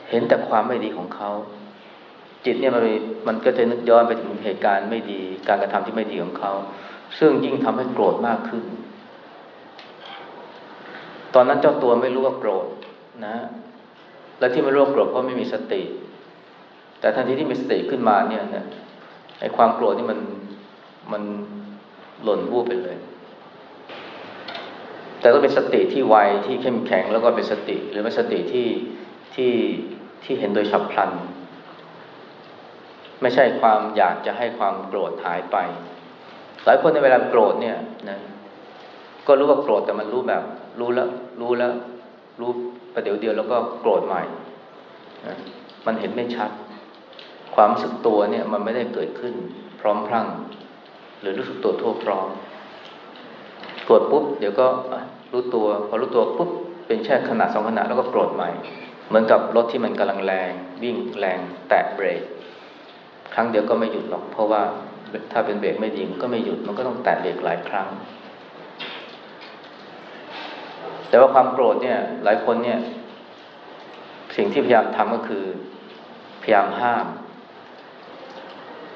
เห็นแต่ความไม่ดีของเขาจิตเนี่ยมันมันก็จะนึกย้อนไปถึงเหตุการณ์ไม่ดี การกระทำที่ไม่ดีของเขา ซึ่งยิ่งทำให้โกรธมากขึ้น ตอนนั้นเจ้าตัวไม่รู้ว่าโกรธนะ และที่ไม่รู้ว่าโกรธเพราะไม่มีสติ แต่ทันทีที่มีสติขึ้นมาเนี่ยนี่ยไอ้ความโกรธนี่มันมันหล่นวูบไปเลย แต่ก็เป็นสติที่ไวที่เข้มแข็งแล้วก็เป็นสติ หรือเป็นสติที่ที่ที่เห็นโดยฉับพลัน ไม่ใช่ความอยากจะให้ความโกรธหายไป หลายคนในเวลาโกรธเนี่ยนะก็รู้ว่าโกรธแต่มันรู้แบบ รู้แล้ว รู้แล้ว รู้ประเดี๋ยวเดียวแล้วก็โกรธใหม่นะมันเห็นไม่ชัด ความรู้สึกตัวเนี่ย มันไม่ได้เกิดขึ้น พร้อมพรั่ง หรือรู้สึกตัวทั่วพร้อมโกรธปุ๊บเดี๋ยวก็รู้ตัว พอรู้ตัวปุ๊บเป็นแค่ขนาดสองขนาดแล้วก็โกรธใหม่ เหมือนกับรถที่มันกำลังแรง วิ่งแรง แตะเบรกครั้งเดียวก็ไม่หยุดหรอก เพราะว่า ถ้าเป็นเบรกไม่ดีมันก็ไม่หยุดมันก็ต้องแตะเบรกหลายครั้ง แต่ว่าความโกรธเนี่ย หลายคนเนี่ย สิ่งที่พยายามทำก็คือ พยายามห้าม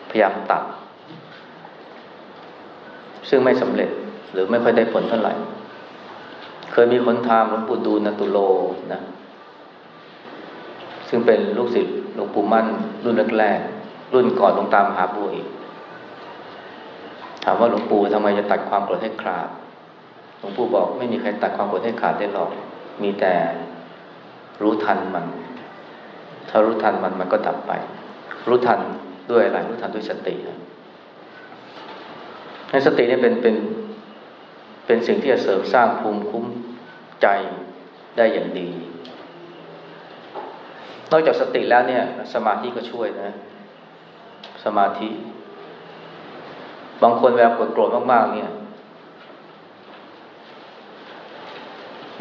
พยายามตัด ซึ่งไม่สำเร็จหรือไม่ค่อยได้ผลเท่าไหร่ เคยมีคนถามหลวงปู่ดูลนตุโลนะซึ่งเป็นลูกศิษย์หลวงปู่มั่นรุ่นแรกๆรุ่นก่อนหลวงตามหาบัวอีก ถามว่าหลวงปู่ทำไมจะตัดความโกรธให้ขาด หลวงปู่บอกไม่มีใครตัดความโกรธให้ขาดได้หรอก มีแต่รู้ทันมัน ถ้ารู้ทันมันมันก็ดับไป รู้ทันด้วยอะไรรู้ทันด้วยสติในสตินี่เป็นเป็นเป็นสิ่งที่จะเสริมสร้างภูมิคุ้มใจได้อย่างดี นอกจากสติแล้วเนี่ย สมาธิก็ช่วยนะ สมาธิ บางคนเวลาโกรธมาก ๆ เนี่ย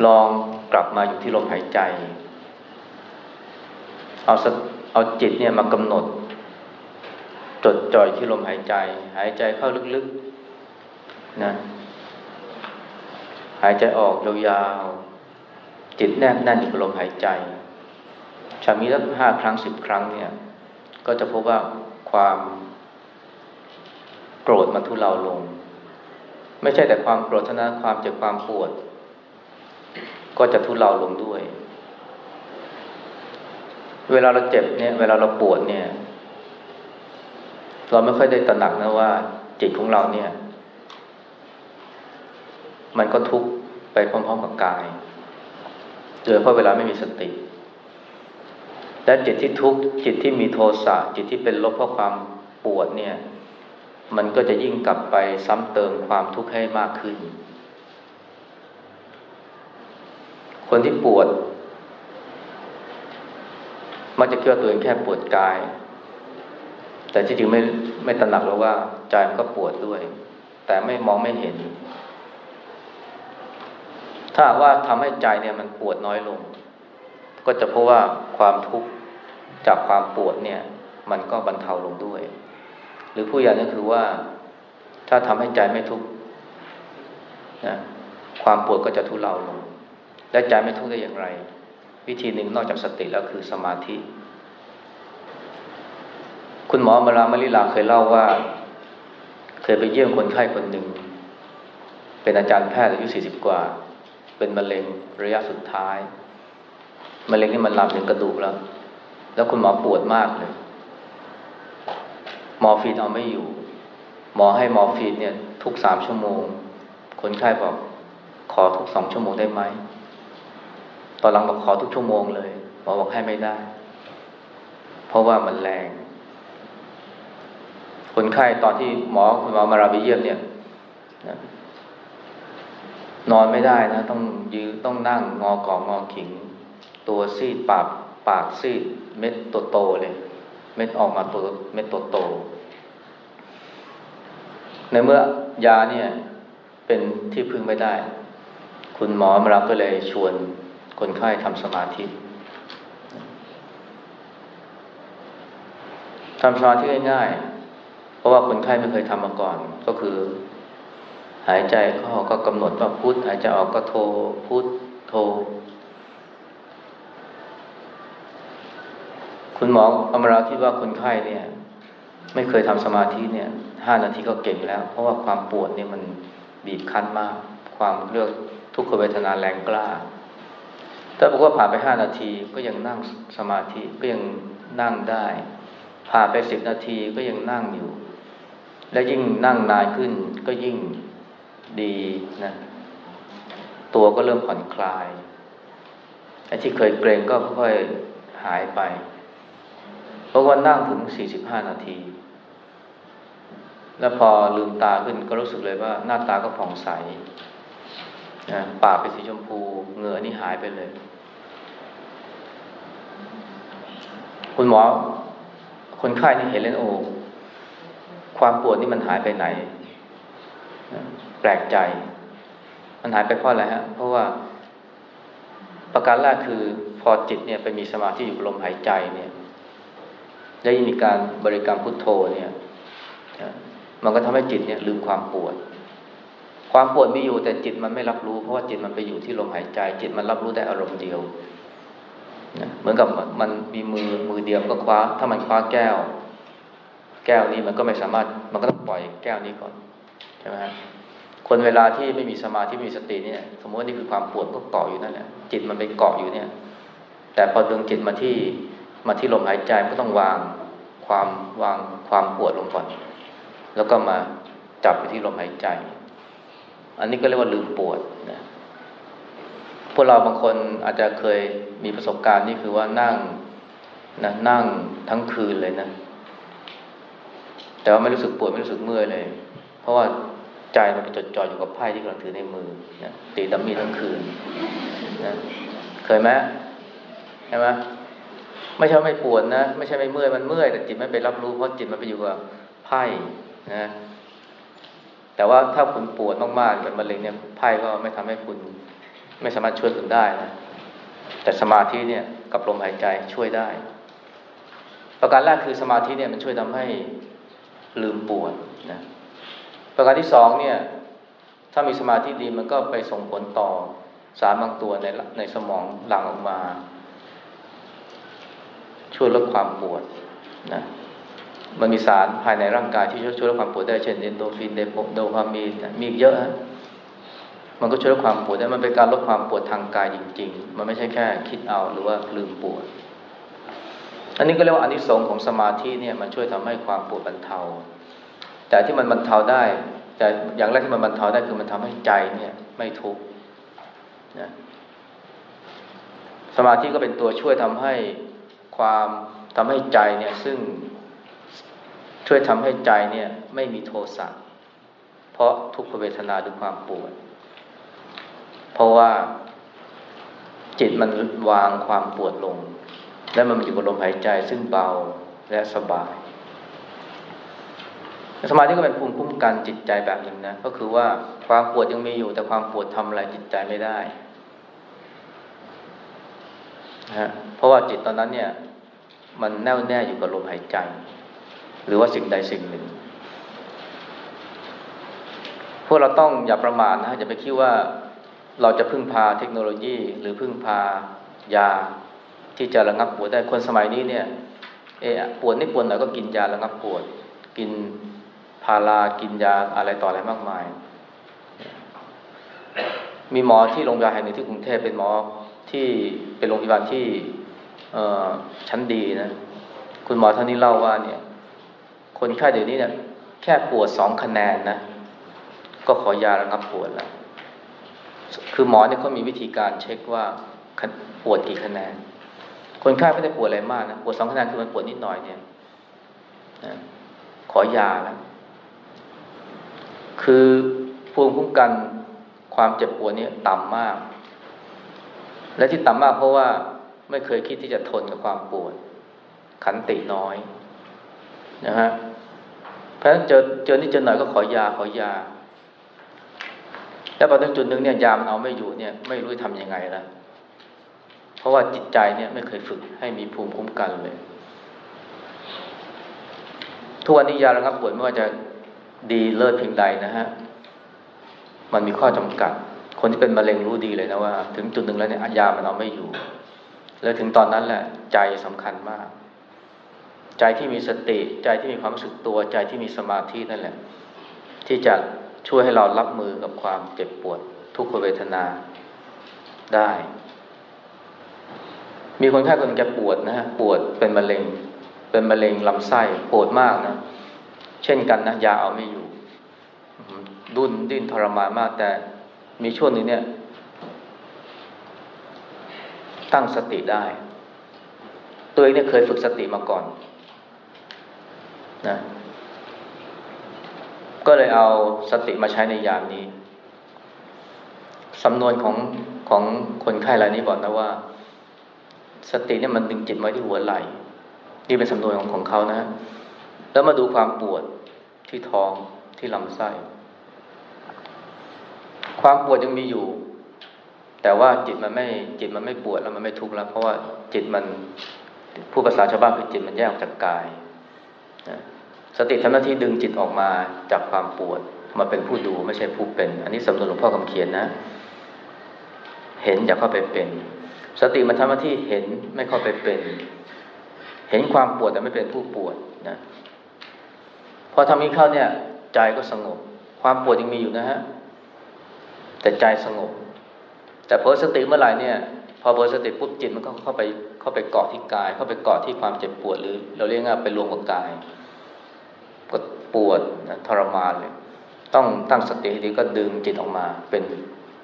ลองกลับมาอยู่ที่ลมหายใจ เอาเอาจิตเนี่ยมากำหนด จดจ่อยที่ลมหายใจ หายใจเข้าลึก ๆ นะ หายใจออกยาวๆจิตแนบแน่นอยู่กับลมหายใจชามีสักห้าครั้งสิบครั้งเนี่ย ก็จะพบว่าความ โกรธมันทุเลาลง ไม่ใช่แต่ความโกรธเท่านั้นความเจ็บความปวด ก็จะทุเลาลงด้วย เวลาเราเจ็บเนี่ย เวลาเราปวดเนี่ย เราไม่ค่อยได้ตระหนักนะว่า จิตของเราเนี่ย มันก็ทุกข์ไปพร้อมๆกับกายโดยเพราะเวลาไม่มีสติ และจิตที่ทุกข์จิตที่มีโทสะจิตที่เป็นลบเพราะความปวดเนี่ย มันก็จะยิ่งกลับไปซ้ำเติมความทุกข์ให้มากขึ้น คนที่ปวด มักจะคิดว่าตัวเองแค่ปวดกาย แต่ที่จริงไม่ไม่ตระหนักแล้วว่าใจมันก็ปวดด้วย แต่ไม่มองไม่เห็น ถ้าว่าทำให้ใจเนี่ยมันปวดน้อยลง ก็จะเพราะว่าความทุกข์จากความปวดเนี่ย มันก็บรรเทาลงด้วย หรือผู้ใหญ่ก็คือว่าถ้าทำให้ใจไม่ทุกข์นะความปวดก็จะทุเลาลง และใจไม่ทุกข์ได้อย่างไร วิธีหนึ่งนอกจากสติแล้วคือสมาธิ คุณหมอมาลามลิลาเคยเล่าว่า เคยไปเยี่ยมคนไข้คนหนึ่ง เป็นอาจารย์แพทย์อายุสี่สิบกว่า เป็นมะเร็งระยะสุดท้าย มะเร็งนี่มันลามถึงกระดูกแล้ว แล้วคุณหมอปวดมากเลย มอร์ฟีนเอาไม่อยู่ หมอให้มอร์ฟีนเนี่ย ทุกสามชั่วโมง คนไข้บอกขอทุกสองชั่วโมงได้ไหมตอนหลังบอกขอทุกชั่วโมงเลยหมอบอกให้ไม่ได้ เพราะว่ามันแรง คนไข้ตอนที่หมอคุณหมอมาราไปเยี่ยมเนี่ยนอนไม่ได้นะ ต้องยืนต้องนั่งงอกองงอขิง ตัวซีดปากปากซีดเม็ดโตโตเลย เม็ดออกมาตัวเม็ดโตโตในเมื่อยาเนี่ยเป็นที่พึ่งไม่ได้ คุณหมอมารับก็เลยชวนคนไข้ทำสมาธิทำสมาธิง่ายๆ เพราะว่าคนไข้ไม่เคยทำมาก่อน ก็คือ หายใจเข้าก็กำหนดว่าพุทหายใจออกก็โทพุทโท คุณหมออมราคิดว่าคนไข้เนี่ย ไม่เคยทำสมาธิเนี่ยห้านาทีก็เก่งแล้ว เพราะว่าความปวดเนี่ยมันบีบคั้นมาก ความเลือกทุกขเวทนาแรงกล้าแต่บอกว่าผ่านไปห้านาทีก็ยังนั่งสมาธิก็ยังนั่งได้ ผ่านไปสิบนาทีก็ยังนั่งอยู่ และยิ่งนั่งนานขึ้นก็ยิ่งดีนะตัวก็เริ่มผ่อนคลายไอ้ที่เคยเกรงก็ค่อยหายไป เพราะว่านั่งถึงสี่สิบห้านาที แล้วพอลืมตาขึ้นก็รู้สึกเลยว่า หน้าตาก็ผ่องใสปากเป็นสีชมพูเหงื่อนี่หายไปเลย คุณหมอ คนไข้นี่เห็นเลยโอ้ความปวดนี่มันหายไปไหน แปลกใจ มันหายไปเพราะอะไรฮะ เพราะว่าประการแรกคือพอจิตเนี่ยไปมีสมาธิอยู่ลมหายใจเนี่ย ได้มีการบริกรรมพุทโธเนี่ยมันก็ทำให้จิตเนี่ยลืมความปวด ความปวดมีอยู่แต่จิตมันไม่รับรู้ เพราะว่าจิตมันไปอยู่ที่ลมหายใจ จิตมันรับรู้ได้อารมณ์เดียวเหมือนกับมันมีมือมือเดียวก็คว้า ถ้ามันคว้าแก้ว แก้วนี้มันก็ไม่สามารถมันก็ต้องปล่อยแก้วนี้ก่อนใช่ไหมฮะคนเวลาที่ไม่มีสมาธิมีสติเนี่ย สมมติว่านี่คือความปวดก็เกาะอยู่นั่นแหละจิตมันไปเกาะอยู่เนี่ย แต่พอดึงจิตมาที่ มาที่ลมหายใจมันก็ต้องวางความวางความปวดลงก่อน แล้วก็มาจับไปที่ลมหายใจ อันนี้ก็เรียกว่าลืมปวดนะพวกเราบางคนอาจจะเคยมีประสบการณ์นี่คือว่านั่งนะนั่งทั้งคืนเลยนะ แต่ว่าไม่รู้สึกปวดไม่รู้สึกเมื่อยเลย เพราะว่าใจมันไปจดจ่ออยู่กับไพ่ที่กำลังถือในมือนะตีดัมมี่ทั้งคืนนะเคยไหมใช่ไหม ไม่ใช่ไม่ปวดนะ ไม่ใช่ไม่เมื่อยมันเมื่อยแต่จิตไม่ไปรับรู้เพราะจิตมันไปอยู่กับไพ่นะแต่ว่าถ้าคุณปวดมากๆเป็นมะเร็งเนี่ยไพ่ก็ไม่ทำให้คุณไม่สามารถช่วยคุณได้นะแต่สมาธิเนี่ยกับลมหายใจช่วยได้ ประการแรกคือสมาธิเนี่ยมันช่วยทำให้ลืมปวดนะประการที่สองเนี่ยถ้ามีสมาธิดีมันก็ไปส่งผลต่อสารบางตัวในในสมองหลั่งออกมา ช่วยลดความปวดนะมันมีสารภายในร่างกายที่ช่วยช่วยลดความปวดได้เช่นเอนโดฟินเดโดพามีนมีเยอะฮะมันก็ช่วยลดความปวดได้มันเป็นการลดความปวดทางกายจริง ๆ มันไม่ใช่แค่คิดเอาหรือว่าลืมปวด อันนี้ก็เรียกว่าอนิสงส์ของสมาธิเนี่ยมันช่วยทำให้ความปวดบรรเทา แต่ที่มันบรรเทาได้ แต่อย่างแรกที่มันบรรเทาได้คือมันทำให้ใจเนี่ยไม่ทุกข์นะสมาธิก็เป็นตัวช่วยทำให้ ความทำให้ใจเนี่ยซึ่งช่วยทำให้ใจเนี่ยไม่มีโทสะเพราะทุกขเวทนาหรือความปวด เพราะว่าจิตมันวางความปวดลง และมันอยู่กับลมหายใจซึ่งเบาและสบาย สมาธิก็เป็นภูมิคุ้มกันจิตใจแบบหนึ่งนะ ก็คือว่าความปวดยังมีอยู่แต่ความปวดทำอะไรจิตใจไม่ได้ นะฮะเพราะว่าจิตตอนนั้นเนี่ย มันแน่วแน่อยู่กับลมหายใจ หรือว่าสิ่งใดสิ่งหนึ่ง พวกเราต้องอย่าประมาทนะอย่าไปคิดว่าเราจะพึ่งพาเทคโนโลยีหรือพึ่งพายาที่จะระงับปวดได้คนสมัยนี้เนี่ย เออปวดนี่ปวดหน่อยก็กินยาระงับปวด กินพารากินยาอะไรต่ออะไรมากมาย มีหมอที่โรงพยาบาลแห่งหนึ่งที่กรุงเทพเป็นหมอ ที่เป็นโรงพยาบาลที่ชั้นดีนะ คุณหมอท่านนี้เล่าว่าเนี่ย คนไข้เดี๋ยวนี้เนี่ย แค่ปวดสองคะแนนนะ ก็ขอยาระงับปวดแล้ว คือหมอเนี่ยเขามีวิธีการเช็คว่าปวดกี่คะแนน คนไข้ไม่ได้ปวดอะไรมากนะ ปวดสองคะแนนคือมันปวดนิดหน่อยเนี่ยขอยาแล้ว คือภูมิคุ้มกันความเจ็บปวดเนี่ยต่ำมาก และที่ต่ำมากเพราะว่าไม่เคยคิดที่จะทนกับความปวด ขันติน้อยนะฮะเพราะฉะนั้นเจอเจอนี่เจอหน่อยก็ขอยาขอยา แล้วพอถึงจุดหนึ่งเนี่ยยามันเอาไม่อยู่เนี่ย ไม่รู้จะทำยังไงแล้วเพราะว่าจิตใจเนี่ยไม่เคยฝึกให้มีภูมิคุ้มกันเลยทุกวันนี้ยาระงับปวดไม่ว่าจะดีเลิศเพียงใดนะฮะ มันมีข้อจำกัด คนที่เป็นมะเร็งรู้ดีเลยนะว่า ถึงจุดหนึ่งแล้วเนี่ยยามันเอาไม่อยู่ แล้วถึงตอนนั้นแหละ ใจสำคัญมาก ใจที่มีสติใจที่มีความรู้สึกตัวใจที่มีสมาธินั่นแหละ ที่จะช่วยให้เรารับมือกับความเจ็บปวด ทุกขเวทนาได้ มีคนไข้คนแกปวดนะฮะปวดเป็นมะเร็ง เป็นมะเร็งลำไส้ปวดมากนะ เช่นกันนะยาเอาไม่อยู่ดุนดิ้นทรมานมากแต่ มีช่วงนึงเนี่ย ตั้งสติได้ ตัวเองเนี่ยเคยฝึกสติมาก่อนนะก็เลยเอาสติมาใช้ในยามนี้ สำนวนของของคนไข้รายนี้บอกนะว่า สติเนี่ยมันดึงจิตไว้ที่หัวไหล่ นี่เป็นสำนวนของของเขานะ แล้วมาดูความปวดที่ท้องที่ลำไส้ ความปวดยังมีอยู่ แต่ว่าจิตมันไม่จิตมันไม่ปวดแล้วมันไม่ทุกข์แล้ว เพราะว่าจิตมันผู้ภาษาชาวบ้านคือจิตมันแยกออกจากกายสติทำหน้าที่ดึงจิตออกมาจากความปวดมาเป็นผู้ดูไม่ใช่ผู้เป็น อันนี้สำนวนหลวงพ่อคำเขียนนะ เห็นอย่าเข้าไปเป็น สติมันทำหน้าที่เห็นไม่เข้าไปเป็น เห็นความปวดแต่ไม่เป็นผู้ปวดนะพอทำนี้เข้าเนี่ย ใจก็สงบ ความปวดยังมีอยู่นะฮะ แต่ใจสงบ แต่เพอสติเมื่อไหร่เนี่ย พอเบอสติปุ๊บจิตมันก็เข้าไปเข้าไปเกาะที่กาย เข้าไปเกาะที่ความเจ็บปวดหรือ เราเรียกว่าไปรวมกับกาย ก็ปวดนะทรมานเลยต้องตั้งสติดีก็ดึงจิตออกมา เป็น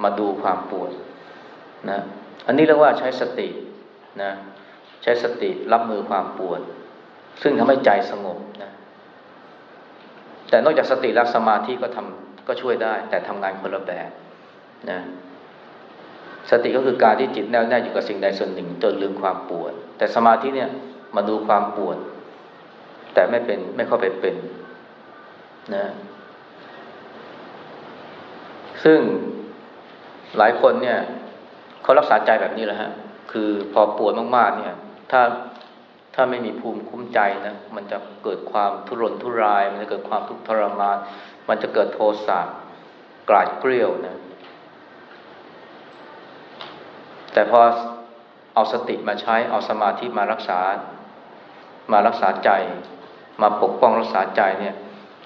มาดูความปวดนะอันนี้เรียกว่าใช้สตินะใช้สติรับมือความปวด ซึ่งทำให้ใจสงบนะแต่นอกจากสติแล้วสมาธิก็ทำก็ช่วยได้ แต่ทำงานคนละแบบ นะสติก็คือการที่จิตแน่วแน่อยู่กับสิ่งใดส่วนหนึ่ง จนลืมความปวด แต่สมาธิเนี่ยมาดูความปวด แต่ไม่เป็นไม่เข้าไปเป็นนะซึ่งหลายคนเนี่ยเขารักษาใจแบบนี้แหละฮะ คือพอปวดมากๆ เนี่ย ถ้าถ้าไม่มีภูมิคุ้มใจนะมันจะเกิดความทุรนทุราย มันจะเกิดความทุกข์ทรมาน มันจะเกิดโทสะกลาดเกลียวนะ แต่พอเอาสติมาใช้เอาสมาธิมารักษา มารักษาใจ มาปกป้องรักษาใจเนี่ย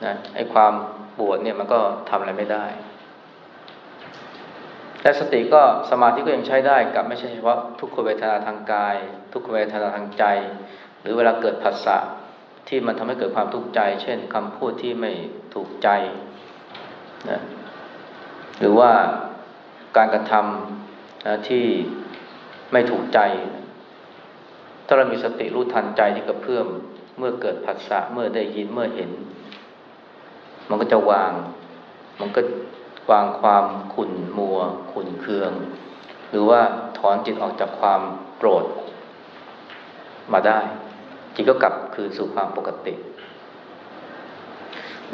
นะไอ้ความปวดเนี่ยมันก็ทำอะไรไม่ได้และสติก็สมาธิก็ยังใช้ได้กับไม่ใช่เฉพาะทุกขเวทนาทางกาย ทุกขเวทนาทางใจ หรือเวลาเกิดผัสสะที่มันทำให้เกิดความทุกข์ใจ เช่นคำพูดที่ไม่ถูกใจนะหรือว่าการกระทำ นะที่ไม่ถูกใจ ถ้าเรามีสติรู้ทันใจที่กระเพื่อมเมื่อเกิดผัสสะเมื่อได้ยินเมื่อเห็น มันก็จะวาง มันก็วางความขุ่นมัว ขุ่นเคือง หรือว่าถอนจิตออกจากความโกรธ มาได้ จิตก็กลับคืนสู่ความปกติ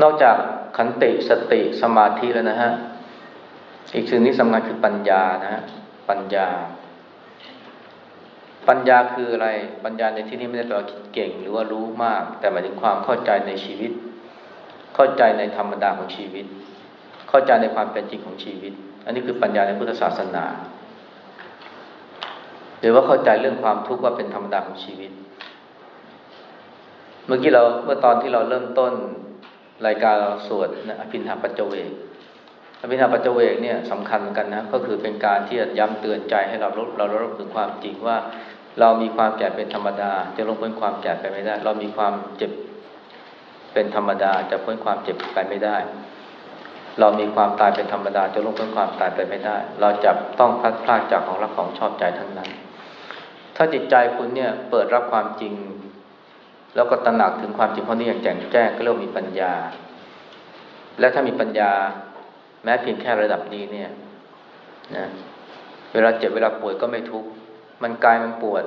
นอกจากขันติสติสมาธิแล้วนะฮะ อีกสิ่งที่สำคัญคือปัญญานะฮะ ปัญญา ปัญญาคืออะไร ปัญญาในที่นี้ไม่ได้แปลว่าคิดเก่งหรือว่ารู้มาก แต่หมายถึงความเข้าใจในชีวิต เข้าใจในธรรมดาของชีวิต เข้าใจในความเป็นจริงของชีวิต อันนี้คือปัญญาในพุทธศาสนาหรือว่าเข้าใจเรื่องความทุกข์ว่าเป็นธรรมดาของชีวิต เมื่อกี้เราเมื่อตอนที่เราเริ่มต้นรายการเราสวดนะอภินหาปัจเจเวก อภินาปัจเจเวกเนี่ยสำคัญเหมือนกันนะก็คือเป็นการที่จะย้ำเตือนใจให้เราเราเรารู้ถึงความจริงว่า เรามีความแก่เป็นธรรมดา จะลงพ้นความแก่ไปไม่ได้ เรามีความเจ็บเป็นธรรมดา จะพ้นความเจ็บไปไม่ได้ เรามีความตายเป็นธรรมดา จะลงพ้นความตายไปไม่ได้ เราจะต้องพัดพลาดจากของรักของชอบใจทั้งนั้น ถ้าจิตใจคุณเนี่ยเปิดรับความจริง แล้วก็ตระหนักถึงความจริงข้อนี้อย่างแจ่มแจ้งก็เรียกมีปัญญา และถ้ามีปัญญา แม้เพียงแค่ระดับนี้เนี่ยนะเวลาเจ็บเวลาป่วดก็ไม่ทุกข์มันกายมันปวด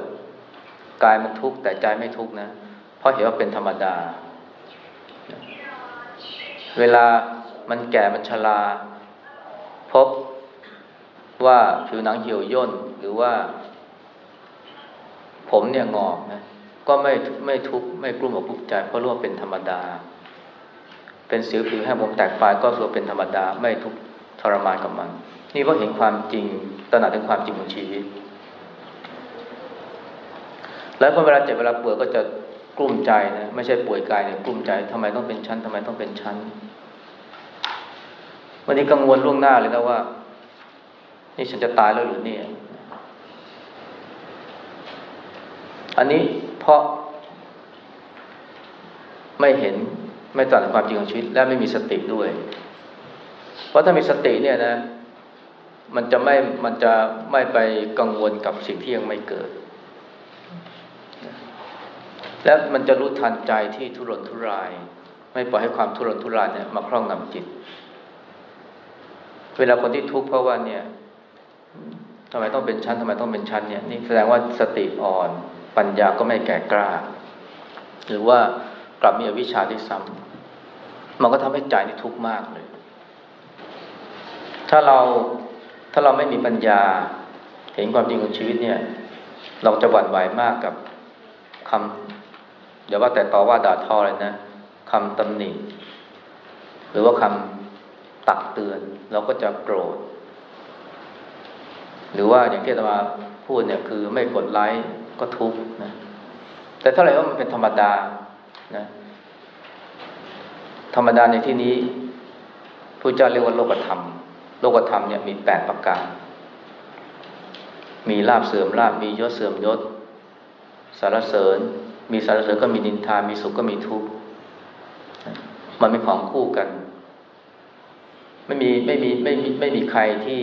กายมันทุกข์แต่ใจไม่ทุกข์นะ เพราะเห็นว่าเป็นธรรมดา เวลามันแก่มันชราพบว่าผิวหนังเหี่ยวย่นหรือว่า ผมเนี่ยงอกนะก็ไม่ไม่ทุกข์ไม่กลุ้มอกกลุ้มใจเพราะรู้ว่าเป็นธรรมดา เป็นสิวผิวแห้งผมแตกปลายก็รู้เป็นธรรมดาไม่ทุกทรมานกับมัน นี่เพราะเห็นความจริงตระหนักถึงความจริงของชีวิต แล้วพอเวลาเจ็บเวลาปวดก็จะกลุ้มใจนะไม่ใช่ป่วยกายเนี่ยกลุ้มใจทำไมต้องเป็นชั้นทำไมต้องเป็นชั้นวันนี้กังวลล่วงหน้าเลยนะว่า นี่ฉันจะตายแล้วหรือเนี่ยอันนี้เพราะไม่เห็น ไม่ตัดความจริงของชีวิต และไม่มีสติด้วย เพราะถ้ามีสติเนี่ยนะ มันจะไม่มันจะไม่ไปกังวลกับสิ่งที่ยังไม่เกิด และมันจะรู้ทันใจที่ทุรนทุราย ไม่ปล่อยให้ความทุรนทุรายเนี่ยมาครอบงำจิต เวลาคนที่ทุกข์เพราะว่าเนี่ยทำไมต้องเป็นชั้นทำไมต้องเป็นชั้นเนี่ยนี่แสดงว่าสติอ่อนปัญญาก็ไม่แก่กล้า หรือว่า กลับมีอวิชชาที่ซ้ำมันก็ทำให้ใจนี่ทุกข์มากเลย ถ้าเราถ้าเราไม่มีปัญญา เห็นความจริงของชีวิตเนี่ย เราจะหวั่นไหวมากกับคำเดี๋ยวว่าแต่ต่อว่าด่าทอเลยนะคำตำหนิหรือว่าคำตักเตือน เราก็จะโกรธ หรือว่าอย่างที่อามาพูดเนี่ยคือไม่กดไลค์ก็ทุกข์นะแต่ถ้าอะไรว่ามันเป็นธรรมดา นะธรรมดาในที่นี้ผู้เจ้าเรียกว่าโลกธรรม โลกธรรมเนี่ยมีแปดประการ มีลาบเสื่อมลาบมียศเสื่อมยศ สารเสริญ มีสารเสริญก็มีนินทา มีสุขก็มีทุกข์มันเป็นของคู่กัน ไม่มีไม่มีไม่มีไม่มีใครที่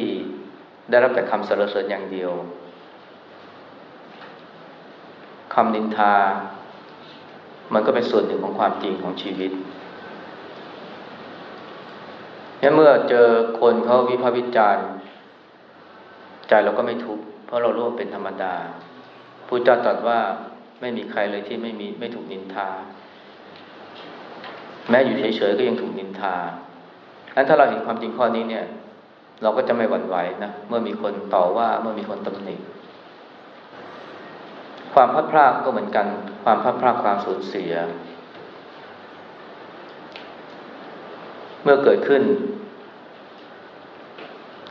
ได้รับแต่คำสรรเสริญอย่างเดียวคำนินทา มันก็เป็นส่วนหนึ่งของความจริงของชีวิตงั้นเมื่อเจอคนเขาวิพากษ์วิจารณ์ใจเราก็ไม่ทุกข์เพราะเรารู้ว่าเป็นธรรมดาพุทธเจ้าตรัสว่าไม่มีใครเลยที่ไม่มีไม่ถูกนินทา แม้อยู่เฉยๆก็ยังถูกนินทางั้นถ้าเราเห็นความจริงข้อนี้เนี่ย เราก็จะไม่หวั่นไหวนะเมื่อมีคนต่อว่าเมื่อมีคนตำหนิ ความพัดพลาดก็เหมือนกัน ความพัดพลาดความสูญเสีย เมื่อเกิดขึ้น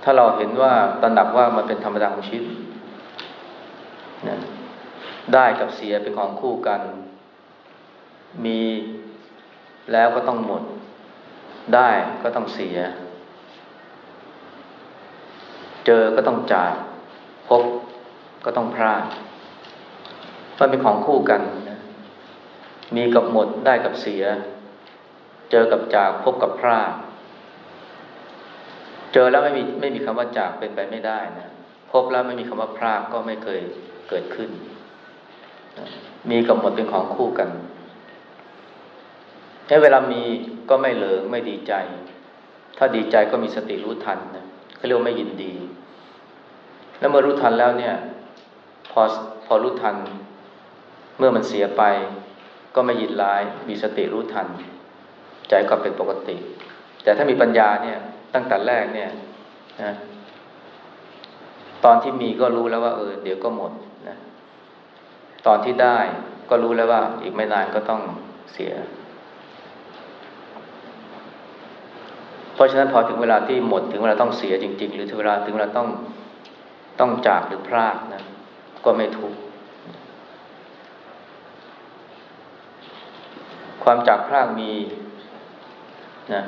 ถ้าเราเห็นว่าตระหนักว่ามันเป็นธรรมดาของชีวิตนะได้กับเสียเป็นของคู่กัน มีแล้วก็ต้องหมด ได้ก็ต้องเสีย เจอก็ต้องจาก พบก็ต้องพลาด มันเป็นของคู่กันนะมีกับหมดได้กับเสีย เจอกับจากพบกับพลาดเจอแล้วไม่มีไม่มีคำว่าจากเป็นไปไม่ได้นะพบแล้วไม่มีคำว่าพลาดก็ไม่เคยเกิดขึ้น มีกับหมดเป็นของคู่กันให้เวลามีก็ไม่เหลิงไม่ดีใจ ถ้าดีใจก็มีสติรู้ทันนะเขาเรียกว่าไม่ยินดี แล้วเมื่อรู้ทันแล้วเนี่ย พอพอรู้ทัน เมื่อมันเสียไปก็ไม่ยินร้าย มีสติรู้ทัน ใจก็เป็นปกติ แต่ถ้ามีปัญญาเนี่ย ตั้งแต่แรกเนี่ยนะตอนที่มีก็รู้แล้วว่า เออ เดี๋ยวก็หมดนะตอนที่ได้ก็รู้แล้วว่า อีกไม่นานก็ต้องเสีย เพราะฉะนั้นพอถึงเวลาที่หมดถึงเวลาต้องเสียจริง ๆ หรือถึงเวลาถึงเวลาต้องต้องจากหรือพลาดนะก็ไม่ทุกข์ ความจากพลาดมีนะ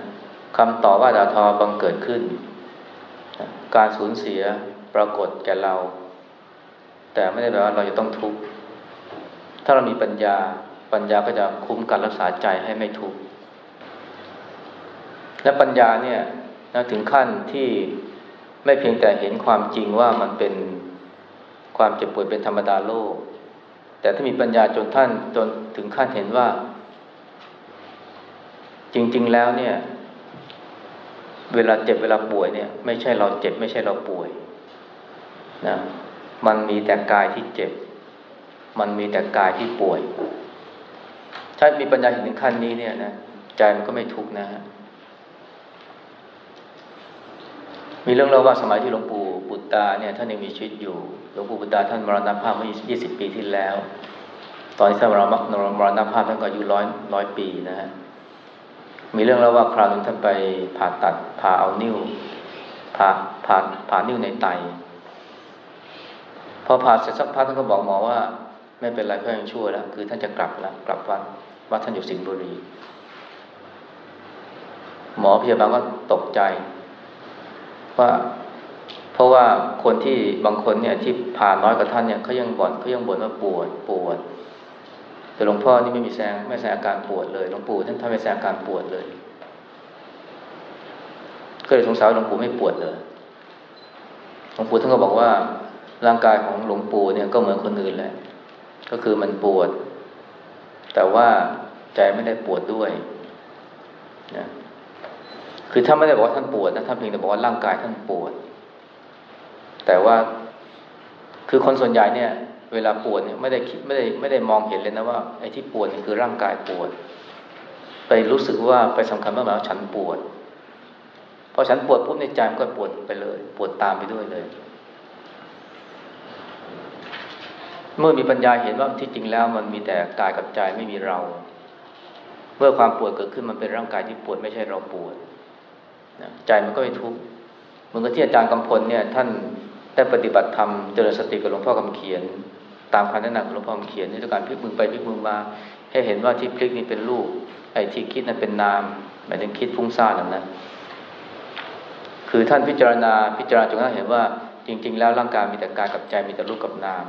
คำต่อว่าดาทอบังเกิดขึ้นนะการสูญเสียปรากฏแก่เรา แต่ไม่ได้แปลว่าเราจะต้องทุกข์ถ้าเรามีปัญญาปัญญาก็จะคุ้มกันรักษาใจให้ไม่ทุกข์และปัญญาเนี่ยนะถึงขั้นที่ไม่เพียงแต่เห็นความจริงว่ามันเป็นความเจ็บป่วยเป็นธรรมดาโลก แต่ถ้ามีปัญญาจนท่านจนถึงขั้นเห็นว่า จริง ๆ แล้วเนี่ย เวลาเจ็บเวลาป่วยเนี่ย ไม่ใช่เราเจ็บ ไม่ใช่เราป่วยนะมันมีแต่กายที่เจ็บ มันมีแต่กายที่ป่วย ถ้ามีปัญญาเห็นถึงขั้นนี้เนี่ยนะใจมันก็ไม่ทุกข์นะฮะมีเรื่องเล่าว่าสมัยที่หลวงปู่บุตตาเนี่ยท่านยังมีชีวิตอยู่หลวงปู่บุตตาท่านมรณภาพเมื่อ 20 ปีที่แล้ว ตอนที่ท่านมรณมรณภาพท่านก็อายุร้อยร้อยปีนะฮะ มีเรื่องเล่าว่าคราวนึงท่านไปผ่าตัดผ่าเอานิ้วผ่าผ่าผ่านิ้วในไต พอผ่าเสร็จสักพักท่านก็บอกหมอว่า ไม่เป็นไรเพื่อยังชั่วแล้ว คือท่านจะกลับแล้วกลับวัดว่าท่านอยู่สิงห์บุรี หมอพยาบาลก็ตกใจ ว่าเพราะว่าคนที่บางคนเนี่ยที่ผ่าน้อยกว่าท่านเนี่ยเขายังบ่นเขายังบ่นว่าปวดปวด แต่หลวงพ่อนี่ไม่มีแสงไม่แสงอาการปวดเลยหลวงปู่ท่านท่านไม่แสงอาการปวดเลยก็เลยสงสัยหลวงปู่ไม่ปวดเลยหลวงปู่ท่านก็บอกว่า ร่างกายของหลวงปู่เนี่ยก็เหมือนคนอื่นแหละ ก็คือมันปวด แต่ว่าใจไม่ได้ปวดด้วยนะคือถ้าไม่ได้บอกว่าท่านปวดนะท่านเพียงแต่บอกว่าร่างกายท่านปวด แต่ว่าคือคนส่วนใหญ่เนี่ย เวลาปวดเนี่ยไม่ได้คิดไม่ได้ไม่ได้มองเห็นเลยนะว่าไอ้ที่ปวดนี่คือร่างกายปวด ไปรู้สึกว่าไปสำคัญมากว่าฉันปวดพอฉันปวดปุ๊บในใจมันก็ปวดไปเลย ปวดตามไปด้วยเลย เมื่อมีปัญญาเห็นว่าที่จริงแล้ว มันมีแต่กายกับใจไม่มีเรา เมื่อความปวดเกิดขึ้นมันเป็นร่างกายที่ปวดไม่ใช่เราปวดใจมันก็ไม่ทุกข์เหมือนกับที่อาจารย์กำพลเนี่ย ท่านได้ปฏิบัติธรรมเจริญสติกับหลวงพ่อคำเขียน ตามคำแนะนำของหลวงพ่อเขียนในการพลิกมือไปพลิกมือมา ให้เห็นว่าที่พลิกนี่เป็นรูปไอ้ที่คิดนั้นเป็นนามหมายถึงคิดฟุ้งซ่านนั้นคือท่านพิจารณาพิจารณาจนกระทั่งเห็นว่าจริง ๆ แล้วร่างกายมีแต่กายกับใจมีแต่รูปกับนาม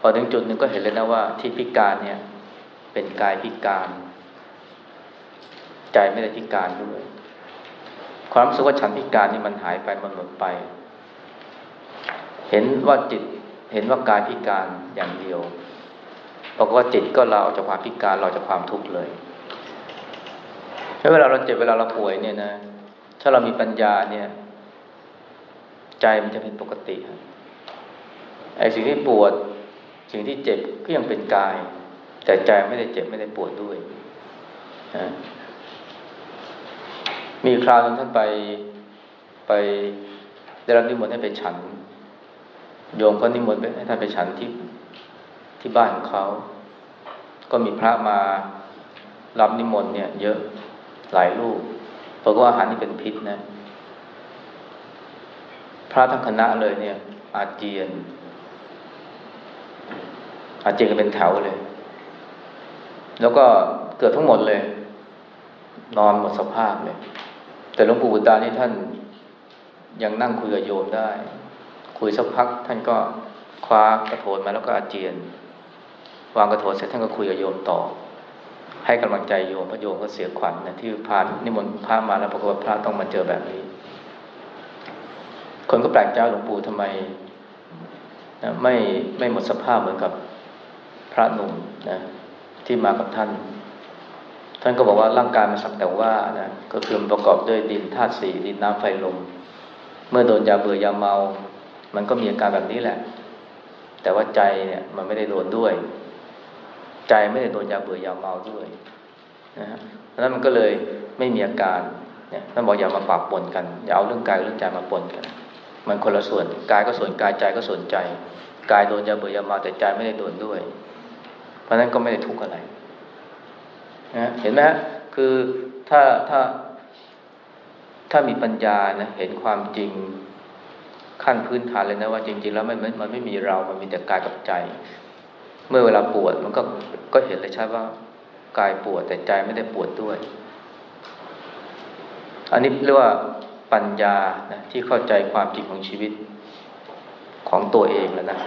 พอถึงจุดหนึ่งก็เห็นเลยนะว่าที่พิการเนี่ยเป็นกายพิการ ใจไม่ได้พิการด้วยความสึกว่าฉันพิการนี่มันหายไปมันหมดไป เห็นว่าจิต เห็นว่ากายพิการอย่างเดียวบอกว่าจิตก็เราจากความพิการเราจากความทุกข์เลยเวลาเราเจ็บเวลาเราป่วยเนี่ยนะ ถ้าเรามีปัญญาเนี่ย ใจมันจะเป็นปกติไอ้สิ่งที่ปวด สิ่งที่เจ็บก็ยังเป็นกาย แต่ใจไม่ได้เจ็บไม่ได้ปวดด้วยนะมีคราวนึงท่านไปไปได้รับนิมนต์ให้ไปฉัน โยมก็นิมนต์ให้ท่านไปฉันที่ที่บ้านของเขา ก็มีพระมารับนิมนต์เนี่ย เยอะหลายรูปเพราะว่าอาหารนี่เป็นพิษนะ พระทั้งคณะเลยเนี่ย อาเจียน อาเจียนกันเป็นแถวเลย แล้วก็เกิดทั้งหมดเลย นอนหมดสภาพเลย แต่หลวงปู่บุตานี่ท่านยังนั่งคุยกับโยมได้ คุยสักพัก ท่านก็คว้ากระโถนมาแล้วก็อาเจียน วางกระโถนเสร็จท่านก็คุยกับโยมต่อ ให้กำลังใจโยมพระโยมก็เสียขวัญนะที่พานิมนต์พระมาแล้วปรากฏว่าพระต้องมาเจอแบบนี้ คนก็แปลกใจหลวงปู่ทำไมนะไม่ไม่หมดสภาพเหมือนกับพระหนุ่มนะที่มากับท่าน ท่านก็บอกว่าร่างกายมันสักแต่ว่านะก็คือประกอบด้วยดินธาตุสี่ดินน้ำไฟลมเมื่อโดนยาเบื่อยาเมา มันก็มีอาการแบบนี้แหละ แต่ว่าใจเนี่ยมันไม่ได้โดนด้วย ใจไม่ได้โดนยาเบื่อยาเมาด้วยนะฮะเพราะนั้นมันก็เลยไม่มีอาการเนี่ยท่านบอกอย่ามาปากปนกัน อย่าเอาเรื่องกายเรื่องใจมาปนกัน มันคนละส่วนกายก็ส่วนกายใจก็ส่วนใจ กายโดนยาเบื่อยาเมาแต่ใจไม่ได้โดนด้วย เพราะนั้นก็ไม่ได้ทุกข์อะไรนะเห็นไหมคือถ้าถ้าถ้ามีปัญญานะเห็นความจริง ขั้นพื้นฐานเลยนะว่าจริง ๆ แล้วมันมันไม่มีเรา มันมีแต่กายกับใจ เมื่อเวลาปวดมันก็ก็เห็นเลยใช่ว่ากายปวดแต่ใจไม่ได้ปวดด้วย อันนี้เรียกว่าปัญญานะที่เข้าใจความจริงของชีวิตของตัวเองแล้วนะ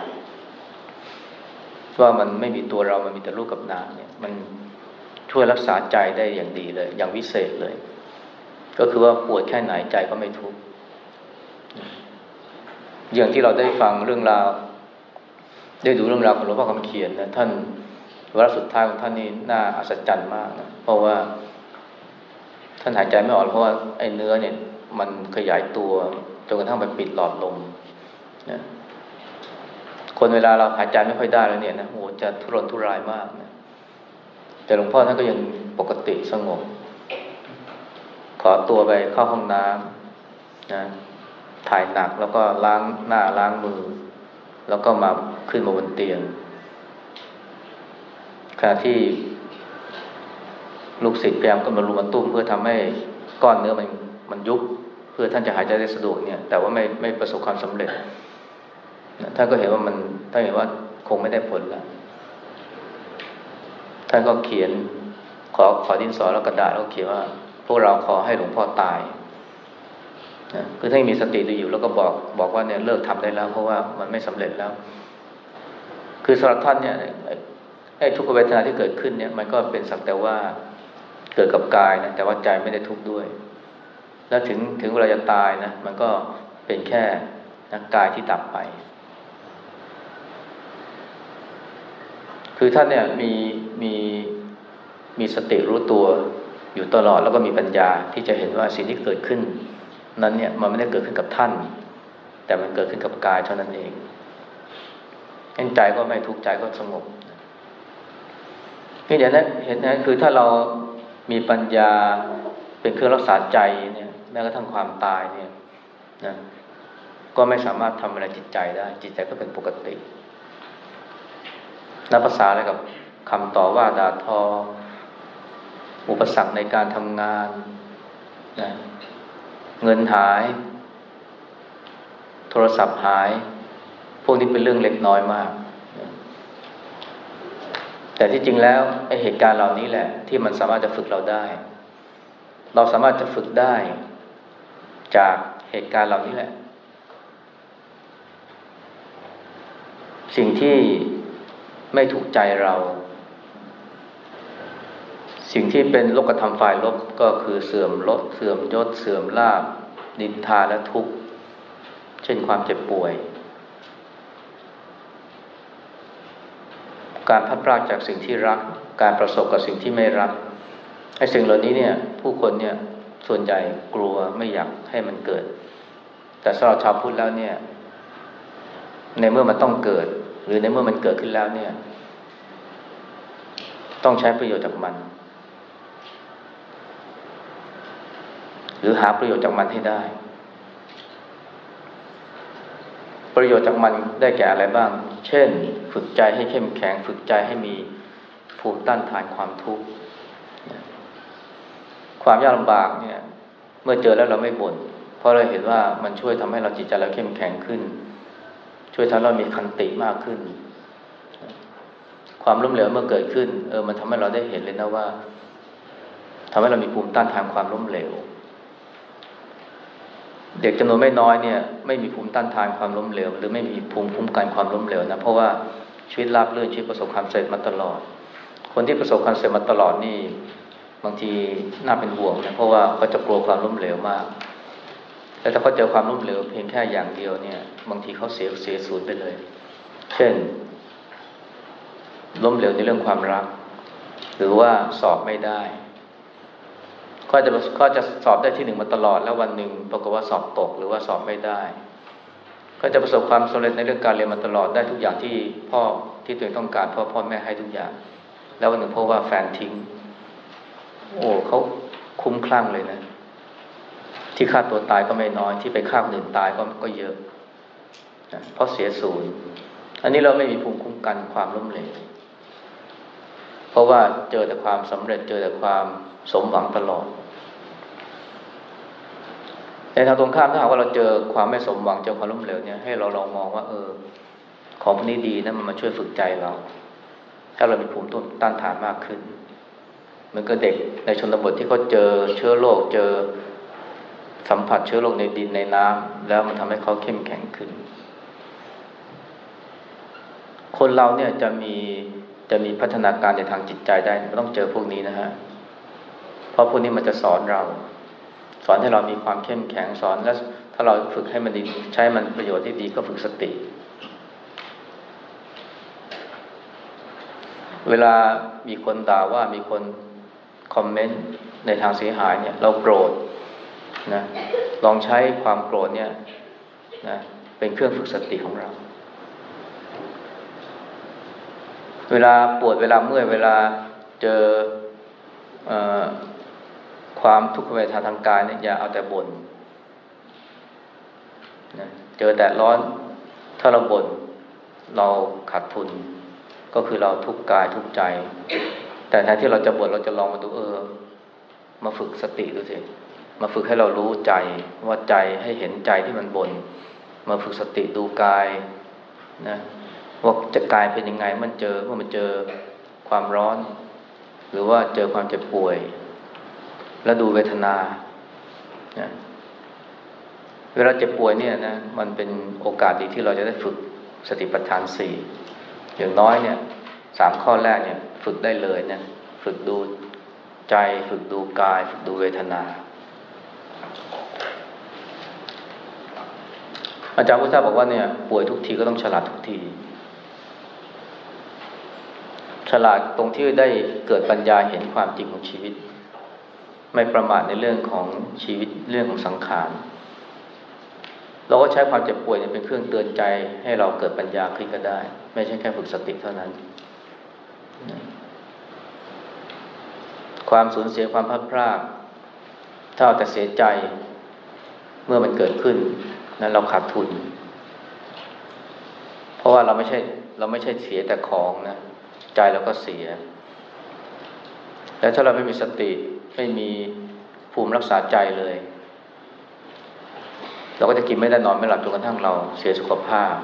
ว่ามันไม่มีตัวเรา มันมีแต่รูปกับนามเนี่ย มันช่วยรักษาใจได้อย่างดีเลย อย่างวิเศษเลย ก็คือว่าปวดแค่ไหนใจก็ไม่ทุกข์ อย่างที่เราได้ฟังเรื่องราว ได้ดูเรื่องราวของหลวงพ่อคำเขียนนะท่านวาระสุดท้ายของท่านนี่น่าอัศจรรย์มากนะเพราะว่า ท่านหายใจไม่ออกเพราะว่าไอ้เนื้อเนี่ย มันขยายตัวจนกระทั่งไปปิดหลอดลมนะคนเวลาเราหายใจไม่ค่อยได้แล้วเนี่ยนะโอ้จะทุรนทุรายมากนะแต่หลวงพ่อท่านก็ยังปกติสงบ ขอตัวไปเข้าห้องน้ำนะ ถ่ายหนักแล้วก็ล้างหน้าล้างมือ แล้วก็มาขึ้นมาบนเตียงขณะที่ลูกศิษย์พยายามก็มารุมมาตุ้มเพื่อทำให้ก้อนเนื้อมันมันยุบเพื่อท่านจะหายใจได้สะดวกเนี่ย แต่ว่าไม่ไม่ประสบความสำเร็จท่านก็เห็นว่ามันท่านเห็นว่าคงไม่ได้ผลแล้วท่านก็เขียนขอขอดินสอแล้วกระดาษแล้วเขียนว่า พวกเราขอให้หลวงพ่อตาย คือถ้ามีสติดูอยู่แล้วก็บอกบอกว่าเนี่ยเลิกทำได้แล้ว เพราะว่ามันไม่สำเร็จแล้ว คือสำหรับท่านเนี่ยไอ้ทุกขเวทนาที่เกิดขึ้นเนี่ย มันก็เป็นสักแต่ว่าเกิดกับกายนะแต่ว่าใจไม่ได้ทุกข์ด้วย แล้วถึงถึงเวลาจะตายนะมันก็เป็นแค่นะกายที่ดับไป คือท่านเนี่ยมีมีมีสติรู้ตัวอยู่ตลอดแล้วก็มีปัญญาที่จะเห็นว่าสิ่งที่เกิดขึ้น นั้นเนี่ยมันไม่ได้เกิดขึ้นกับท่าน แต่มันเกิดขึ้นกับกายเท่านั้นเองเห็นใจก็ไม่ทุกข์ใจก็สงบนี่เดี๋ยวนั้นเห็นนะคือถ้าเรามีปัญญาเป็นเครื่องรักษาใจเนี่ยแม้กระทั่งความตายเนี่ยนะก็ไม่สามารถทำอะไรจิตใจได้ จิตใจก็เป็นปกตินับภาษาอะไรกับคำต่อว่าด่าทอ อุปสรรคในการทำงานนะ เงินหาย โทรศัพท์หาย พวกนี้เป็นเรื่องเล็กน้อยมาก แต่ที่จริงแล้วไอเหตุการณ์เหล่านี้แหละ ที่มันสามารถจะฝึกเราได้ เราสามารถจะฝึกได้ จากเหตุการณ์เหล่านี้แหละ สิ่งที่ไม่ถูกใจเรา สิ่งที่เป็นโลกธรรมฝ่ายลบก็คือเสื่อมลดเสื่อมยศเสื่อมลาบนินทาและทุกข์ เช่นความเจ็บป่วย การพัดพลาดจากสิ่งที่รัก การประสบกับสิ่งที่ไม่รักไอ้สิ่งเหล่านี้เนี่ย ผู้คนเนี่ยส่วนใหญ่กลัวไม่อยากให้มันเกิด แต่สำหรับชาวพุทธแล้วเนี่ย ในเมื่อมันต้องเกิด หรือในเมื่อมันเกิดขึ้นแล้วเนี่ย ต้องใช้ประโยชน์จากมัน หรือหาประโยชน์จากมันให้ได้ ประโยชน์จากมันได้แก่อะไรบ้าง เช่น ฝึกใจให้เข้มแข็ง ฝึกใจให้มีภูมิต้านทานความทุกข์ความยากลำบากเนี่ย เมื่อเจอแล้วเราไม่บน่นเพราะเราเห็นว่ามันช่วยทำให้เราจิตใจเราเข้มแข็งขึ้น ช่วยทำให้เรามีคันติมากขึ้น ความล้มเหลวเมื่อเกิดขึ้น เออมันทำให้เราได้เห็นเลยนะว่าทำให้เรามีภูมิต้านทานความล้มเหลว เด็กจำนวนไม่น้อยเนี่ยไม่มีภูมิต้านทานความล้มเหลว หรือไม่มีภูมิคุ้มกันความล้มเหลวนะเพราะว่าชีวิตราบเรื่อนชีวิตประสบความสำเร็จมาตลอด คนที่ประสบความสำเร็จมาตลอดนี่บางทีน่าเป็นห่วงนะเพราะว่าเขาจะกลัวความล้มเหลวมากแต่ถ้าเขาเจอความล้มเหลวเพียงแค่อย่างเดียวเนี่ย บางทีเขาเสียเสียสูญไปเลย เช่น ล้มเหลวในเรื่องความรัก หรือว่าสอบไม่ได้ ก็จะก็จะสอบได้ที่หนึ่งมาตลอด แล้ววันหนึ่งปรากฏว่าสอบตกหรือว่าสอบไม่ได้ ก็จะประสบความสำเร็จในเรื่องการเรียนมาตลอดได้ทุกอย่างที่พ่อที่ตัวเองต้องการพ่อพ่อแม่ให้ทุกอย่าง แล้ววันหนึ่งพบว่าแฟนทิ้ง โอ้เขาคุ้มคลั่งเลยนะ ที่ฆ่าตัวตายก็ไม่น้อย ที่ไปฆ่าคนอื่นตายก็ก็เยอะเพราะเสียศูนย์อันนี้เราไม่มีภูมิคุ้มกันความล้มเหลวเพราะว่าเจอแต่ความสำเร็จเจอแต่ความ สมหวังตลอดในทางตรงข้ามถ้าหากว่าเราเจอความไม่สมหวังเจอความล้มเหลวเนี่ยให้เราลองมองว่า เออ ของพวกนี้ดีนะมันมาช่วยฝึกใจเรา ถ้าเรามีภูมิต้านทานมากขึ้นมือนกับเด็กในชนบทที่เขาเจอเชื้อโรคเจอสัมผัสเชื้อโรคในดินในน้ำแล้วมันทำให้เขาเข้มแข็งขึ้น คนเราเนี่ยจะมีจะมีพัฒนาการในทางจิตใจได้มันต้องเจอพวกนี้นะฮะ เพราะพวกนี้มันจะสอนเรา สอนให้เรามีความเข้มแข็งสอนแล้วถ้าเราฝึกให้มันดีใช้มันประโยชน์ที่ดีก็ฝึกสติ เวลามีคนด่าว่ามีคนคอมเมนต์ในทางเสียหายเนี่ย เราโกรธนะลองใช้ความโกรธเนี่ยนะเป็นเครื่องฝึกสติของเรา เวลาปวดเวลาเมื่อยเวลาเจออ ความทุกขเวทนาทางกายเนี่ยอย่าเอาแต่บน่นนะเจอแดดร้อนถ้าเราบน่นเราขาดทุน ก็คือเราทุกกายทุกใจ แต่แทนที่เราจะบวชเราจะลองมาดูเออ มาฝึกสติดูสิมาฝึกให้เรารู้ใจว่าใจให้เห็นใจที่มันบนมาฝึกสติดูกายนะว่าจะกายเป็นยังไงมันเจอว่ามันเจอความร้อน หรือว่าเจอความเจ็บป่วย แล้วดูเวทนาเวลาเจ็บป่วยเนี่ยนะมันเป็นโอกาสดีที่เราจะได้ฝึกสติปัฏฐานสี่อย่างน้อยเนี่ยสามข้อแรกเนี่ยฝึกได้เลยเนะฝึกดูใจฝึกดูกาย ฝึกดูเวทนา อาจารย์พุทธาบอกว่าเนี่ยป่วยทุกทีก็ต้องฉลาดทุกที ฉลาดตรงที่ได้เกิดปัญญาเห็นความจริงของชีวิต ไม่ประมาทในเรื่องของชีวิตเรื่องของสังขารเราก็ใช้ความเจ็บป่วยเป็นเครื่องเตือนใจให้เราเกิดปัญญาขึ้นก็ได้ ไม่ใช่แค่ฝึกสติเท่านั้น ความสูญเสียความพัดพลาดถ้าเอาแต่เสียใจเมื่อมันเกิดขึ้น นั้นเราขาดทุน เพราะว่าเราไม่ใช่เราไม่ใช่เสียแต่ของนะ ใจเราก็เสียแต่ถ้าเราไม่มีสติ ไม่มีภูมิรักษาใจเลย เราก็จะกินไม่ได้นอนไม่หลับจนกระทั่งเราเสียสุขภาพ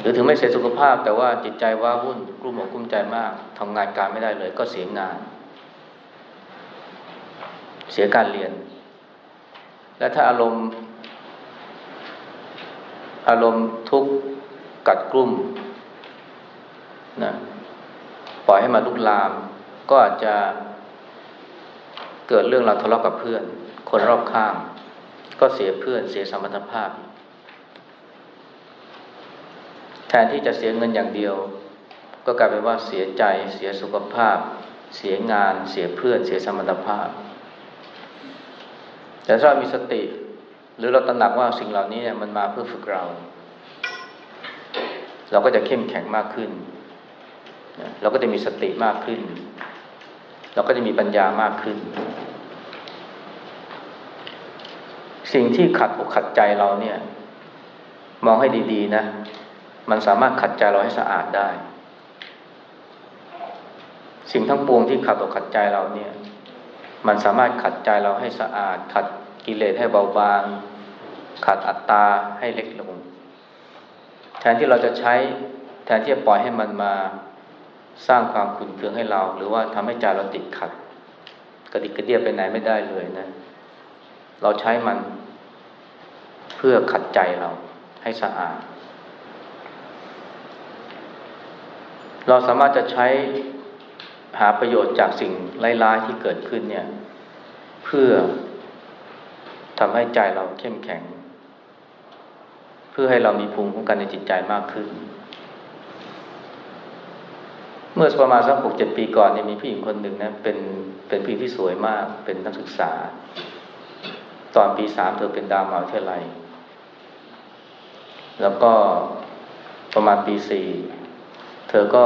หรือถึงไม่เสียสุขภาพ แต่ว่าจิตใจว่าวุ่นกลุ้มอกกลุ้มใจมากทำงานการไม่ได้เลย ก็เสียงาน เสียการเรียน และถ้าอารมณ์ อารมณ์ทุกข์กัดกลุ่มนะปล่อยให้มาลุกลาม ก็อาจจะ เกิดเรื่องเราทะเลาะกับเพื่อน คนรอบข้าง ก็เสียเพื่อนเสียสมรรถภาพ แทนที่จะเสียเงินอย่างเดียว ก็กลายเป็นว่าเสียใจเสียสุขภาพ เสียงาน เสียเพื่อน เสียสมรรถภาพ แต่ถ้าเรามีสติ หรือเราตระหนักว่าสิ่งเหล่านี้เนี่ยมันมาเพื่อฝึกเรา เราก็จะเข้มแข็งมากขึ้น เราก็จะมีสติมากขึ้น เราก็จะมีปัญญามากขึ้น สิ่งที่ขัดอกขัดใจเราเนี่ย มองให้ดีๆนะ มันสามารถขัดใจเราให้สะอาดได้ สิ่งทั้งปวงที่ขัดอกขัดใจเราเนี่ย มันสามารถขัดใจเราให้สะอาด ขัดกิเลสให้เบาบางขัดอัตตาให้เล็กลง แทนที่เราจะใช้แทนที่จะปล่อยให้มันมา สร้างความขุ่นเคืองให้เรา หรือว่าทำให้ใจเราติดขัด กระดิกกระเดียไปไหนไม่ได้เลยนะ เราใช้มันเพื่อขัดใจเราให้สะอาด เราสามารถจะใช้หาประโยชน์จากสิ่งร้ายๆที่เกิดขึ้นเนี่ย เพื่อทำให้ใจเราเข้มแข็ง เพื่อให้เรามีภูมิคุ้มกันในจิตใจมากขึ้น เมื่อประมาณสักหกเจ็ดปีก่อนเนี่ยมีผู้หญิงคนหนึ่งนะเป็นเป็นผู้ที่สวยมาก เป็นนักศึกษา ตอนปีสามเธอเป็นดาวมหาวิทยาลัย แล้วก็ประมาณปีสี่เธอก็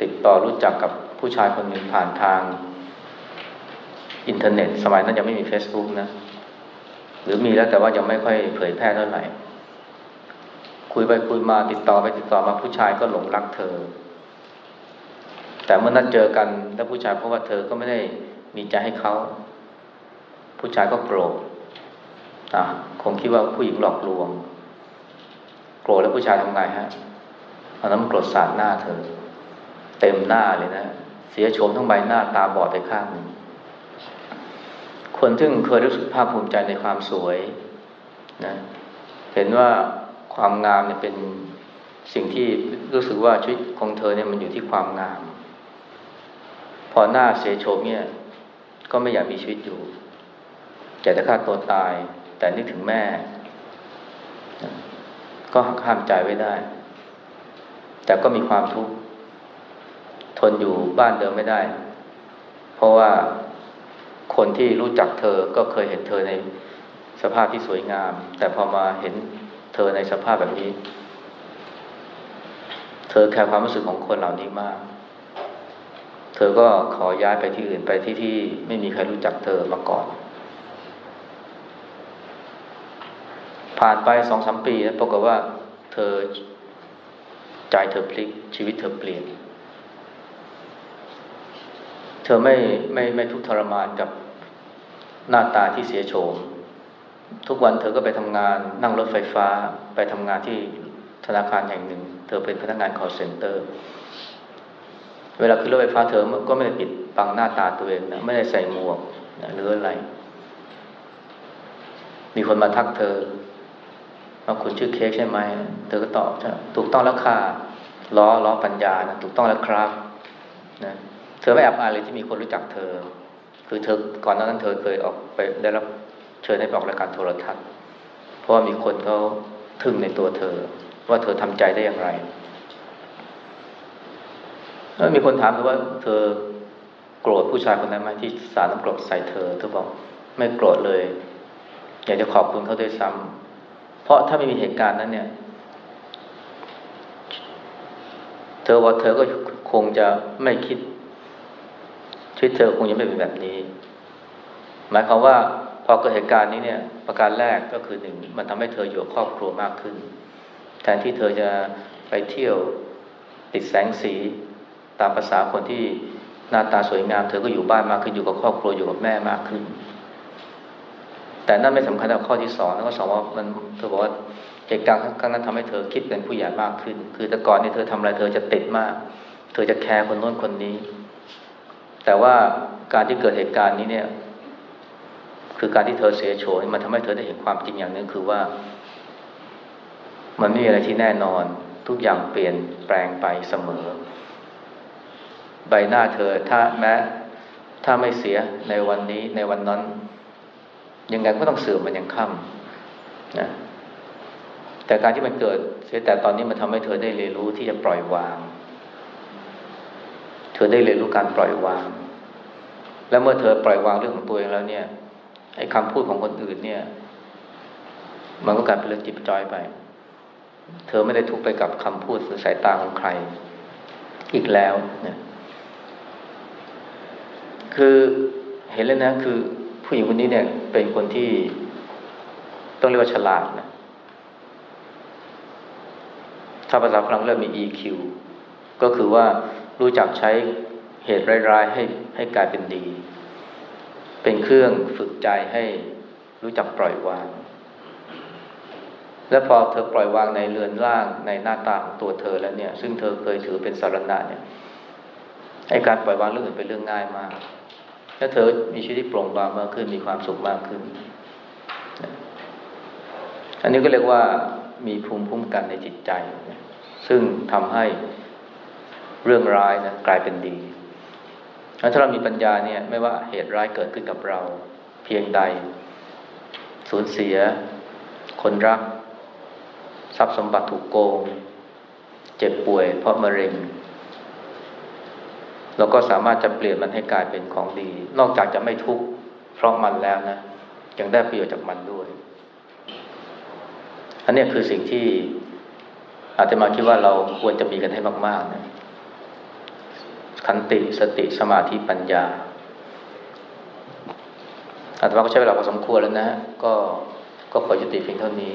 ติดต่อรู้จักกับผู้ชายคนหนึ่งผ่านทางอินเทอร์เน็ต สมัยนั้นยังไม่มี Facebook นะ หรือมีแล้วแต่ว่ายังไม่ค่อยเผยแพร่เท่าไหร่ คุยไปคุยมาติดต่อไปติดต่อมาผู้ชายก็หลงรักเธอ แต่เมื่อนัดเจอกันแล้วผู้ชายเพราะว่าเธอก็ไม่ได้มีใจให้เขาผู้ชายก็โกรธอะคงคิดว่าผู้หญิงหลอกลวง โกรธแล้วผู้ชายทำไงฮะเอาน้ำกรดสาดหน้าเธอ เต็มหน้าเลยนะ เสียโฉมทั้งใบหน้าตาบอดไปข้างหนึ่งคนที่เคยรู้สึกภาคภูมิใจในความสวยนะเห็นว่าความงามเนี่ยเป็นสิ่งที่รู้สึกว่าชีวิตของเธอเนี่ยมันอยู่ที่ความงาม อหน้าเสียโฉมเนี่ย ก็ไม่อยากมีชีวิตอยู่อยากจะฆ่าตัวตาย แต่นึกถึงแม่ ก็ห้ามใจไว้ได้ แต่ก็มีความทุกข์ทนอยู่บ้านเดิมไม่ได้ เพราะว่าคนที่รู้จักเธอก็เคยเห็นเธอในสภาพที่สวยงาม แต่พอมาเห็นเธอในสภาพแบบนี้ เธอแคร์ความรู้สึกของคนเหล่านี้มาก เธอก็ขอย้ายไปที่อื่นไปที่ที่ไม่มีใครรู้จักเธอมาก่อน ผ่านไปสองสามปีแล้วปรากฏว่า เธอใจเธอพลิกชีวิตเธอเปลี่ยน เธอไม่ไม่ไม่ทุกทรมานกับหน้าตาที่เสียโฉมทุกวันเธอก็ไปทำงานนั่งรถไฟฟ้าไปทำงานที่ธนาคารแห่งหนึ่ง เธอเป็นพนักงาน call center เวลาขึ้นรถไฟฟ้าเธอก็ไม่ได้ปิดบังหน้าตาตัวเองนะไม่ได้ใส่หมวกนะหรืออะไร มีคนมาทักเธอว่าคุณชื่อเค้กใช่ไหมเธอก็ตอบใช่ถูกต้องแล้วค่ะล้อล้อปัญญานะถูกต้องแล้วครับนะเธอไม่อับอายเลยที่มีคนรู้จักเธอ คือเธอก่อนหน้านั้นเธอเคยออกไปได้รับเชิญให้ปออกรายการโทรทัศน์ เพราะว่ามีคนเขาทึ่งในตัวเธอ ว่าเธอทำใจได้อย่างไร แล้วมีคนถามเธอว่าเธอโกรธผู้ชายคนนั้นไหมที่สารน้ำกรดใส่เธอเธอบอกไม่โกรธเลย อยากจะขอบคุณเขาด้วยซ้ำเพราะถ้าไม่มีเหตุการณ์นั้นเนี่ย เธอว่าเธอก็คงจะไม่คิดชีวิตเธอคงยังไม่เป็นแบบนี้ หมายความว่าพอเกิดเหตุการณ์นี้เนี่ย ประการแรกก็คือหนึ่งมันทำให้เธออยู่ครอบครัวมากขึ้น แทนที่เธอจะไปเที่ยวติดแสงสี ตามภาษาคนที่หน้าตาสวยงาม เธอก็อยู่บ้านมากขึ้นอยู่กับครอบครัวอยู่กับแม่มากขึ้น แต่นั่นไม่สำคัญกับข้อที่สองแล้วก็สองว่ามันเธอบอกว่าเหตุการณ์ครั้งนั้นทำให้เธอคิดเป็นผู้ใหญ่มากขึ้น คือแต่ก่อนนี่เธอทำอะไรเธอจะติดมาก เธอจะแคร์คนโน้นคนนี้ แต่ว่าการที่เกิดเหตุการณ์นี้เนี่ย คือการที่เธอเสียโฉมมันทำให้เธอได้เห็นความจริงอย่างนึงคือว่า มันไม่มีอะไรที่แน่นอน ทุกอย่างเปลี่ยนแปลงไปเสมอ ใบหน้าเธอถ้าแม้ถ้าไม่เสียในวันนี้ในวันนั้น ยังไงก็ต้องเสื่อมมันยังค่ำนะแต่การที่มันเกิดเสียแต่ตอนนี้มันทำให้เธอได้เรียนรู้ที่จะปล่อยวาง เธอได้เรียนรู้การปล่อยวาง และเมื่อเธอปล่อยวางเรื่องของตัวเองแล้วเนี่ยไอ้คำพูดของคนอื่นเนี่ย มันก็กลายเป็นเรื่องจิบจอยไป เธอไม่ได้ทุกข์ไปกับคำพูดหรือสายตาของใคร อีกแล้วเนี่ย คือเห็นแล้วนะคือผู้หญิงคนนี้เนี่ยเป็นคนที่ต้องเรียกว่าฉลาดนะถ้าภาษาฝรั่งเรียกมี EQ ก็คือว่ารู้จักใช้เหตุร้ายๆให้ให้กลายเป็นดี เป็นเครื่องฝึกใจให้รู้จักปล่อยวาง และพอเธอปล่อยวางในเรือนร่างในหน้าตาของตัวเธอแล้วเนี่ย ซึ่งเธอเคยถือเป็นสารณะเนี่ยไอการปล่อยวางเรื่องอื่นเป็นเรื่องง่ายมาก และเธอมีชีวิตที่โปร่งเบามากขึ้นมีความสุขมากขึ้น อันนี้ก็เรียกว่ามีภูมิคุ้มกันในจิตใจ ซึ่งทำให้เรื่องร้ายนะกลายเป็นดีถ้าเรามีปัญญาเนี่ย ไม่ว่าเหตุร้ายเกิดขึ้นกับเรา เพียงใด สูญเสีย คนรัก ทรัพย์สมบัติถูกโกง เจ็บป่วยเพราะมะเร็ง เราก็สามารถจะเปลี่ยนมันให้กลายเป็นของดี นอกจากจะไม่ทุกข์เพราะมันแล้วนะยังได้ประโยชน์จากมันด้วย อันนี้คือสิ่งที่อาจจะมาคิดว่าเราควรจะมีกันให้มากๆนะขันติสติสมาธิปัญญาอาตมาก็ใช้เวลาพอสมควรแล้วนะ ก็ก็ขอยุติเพียงเท่านี้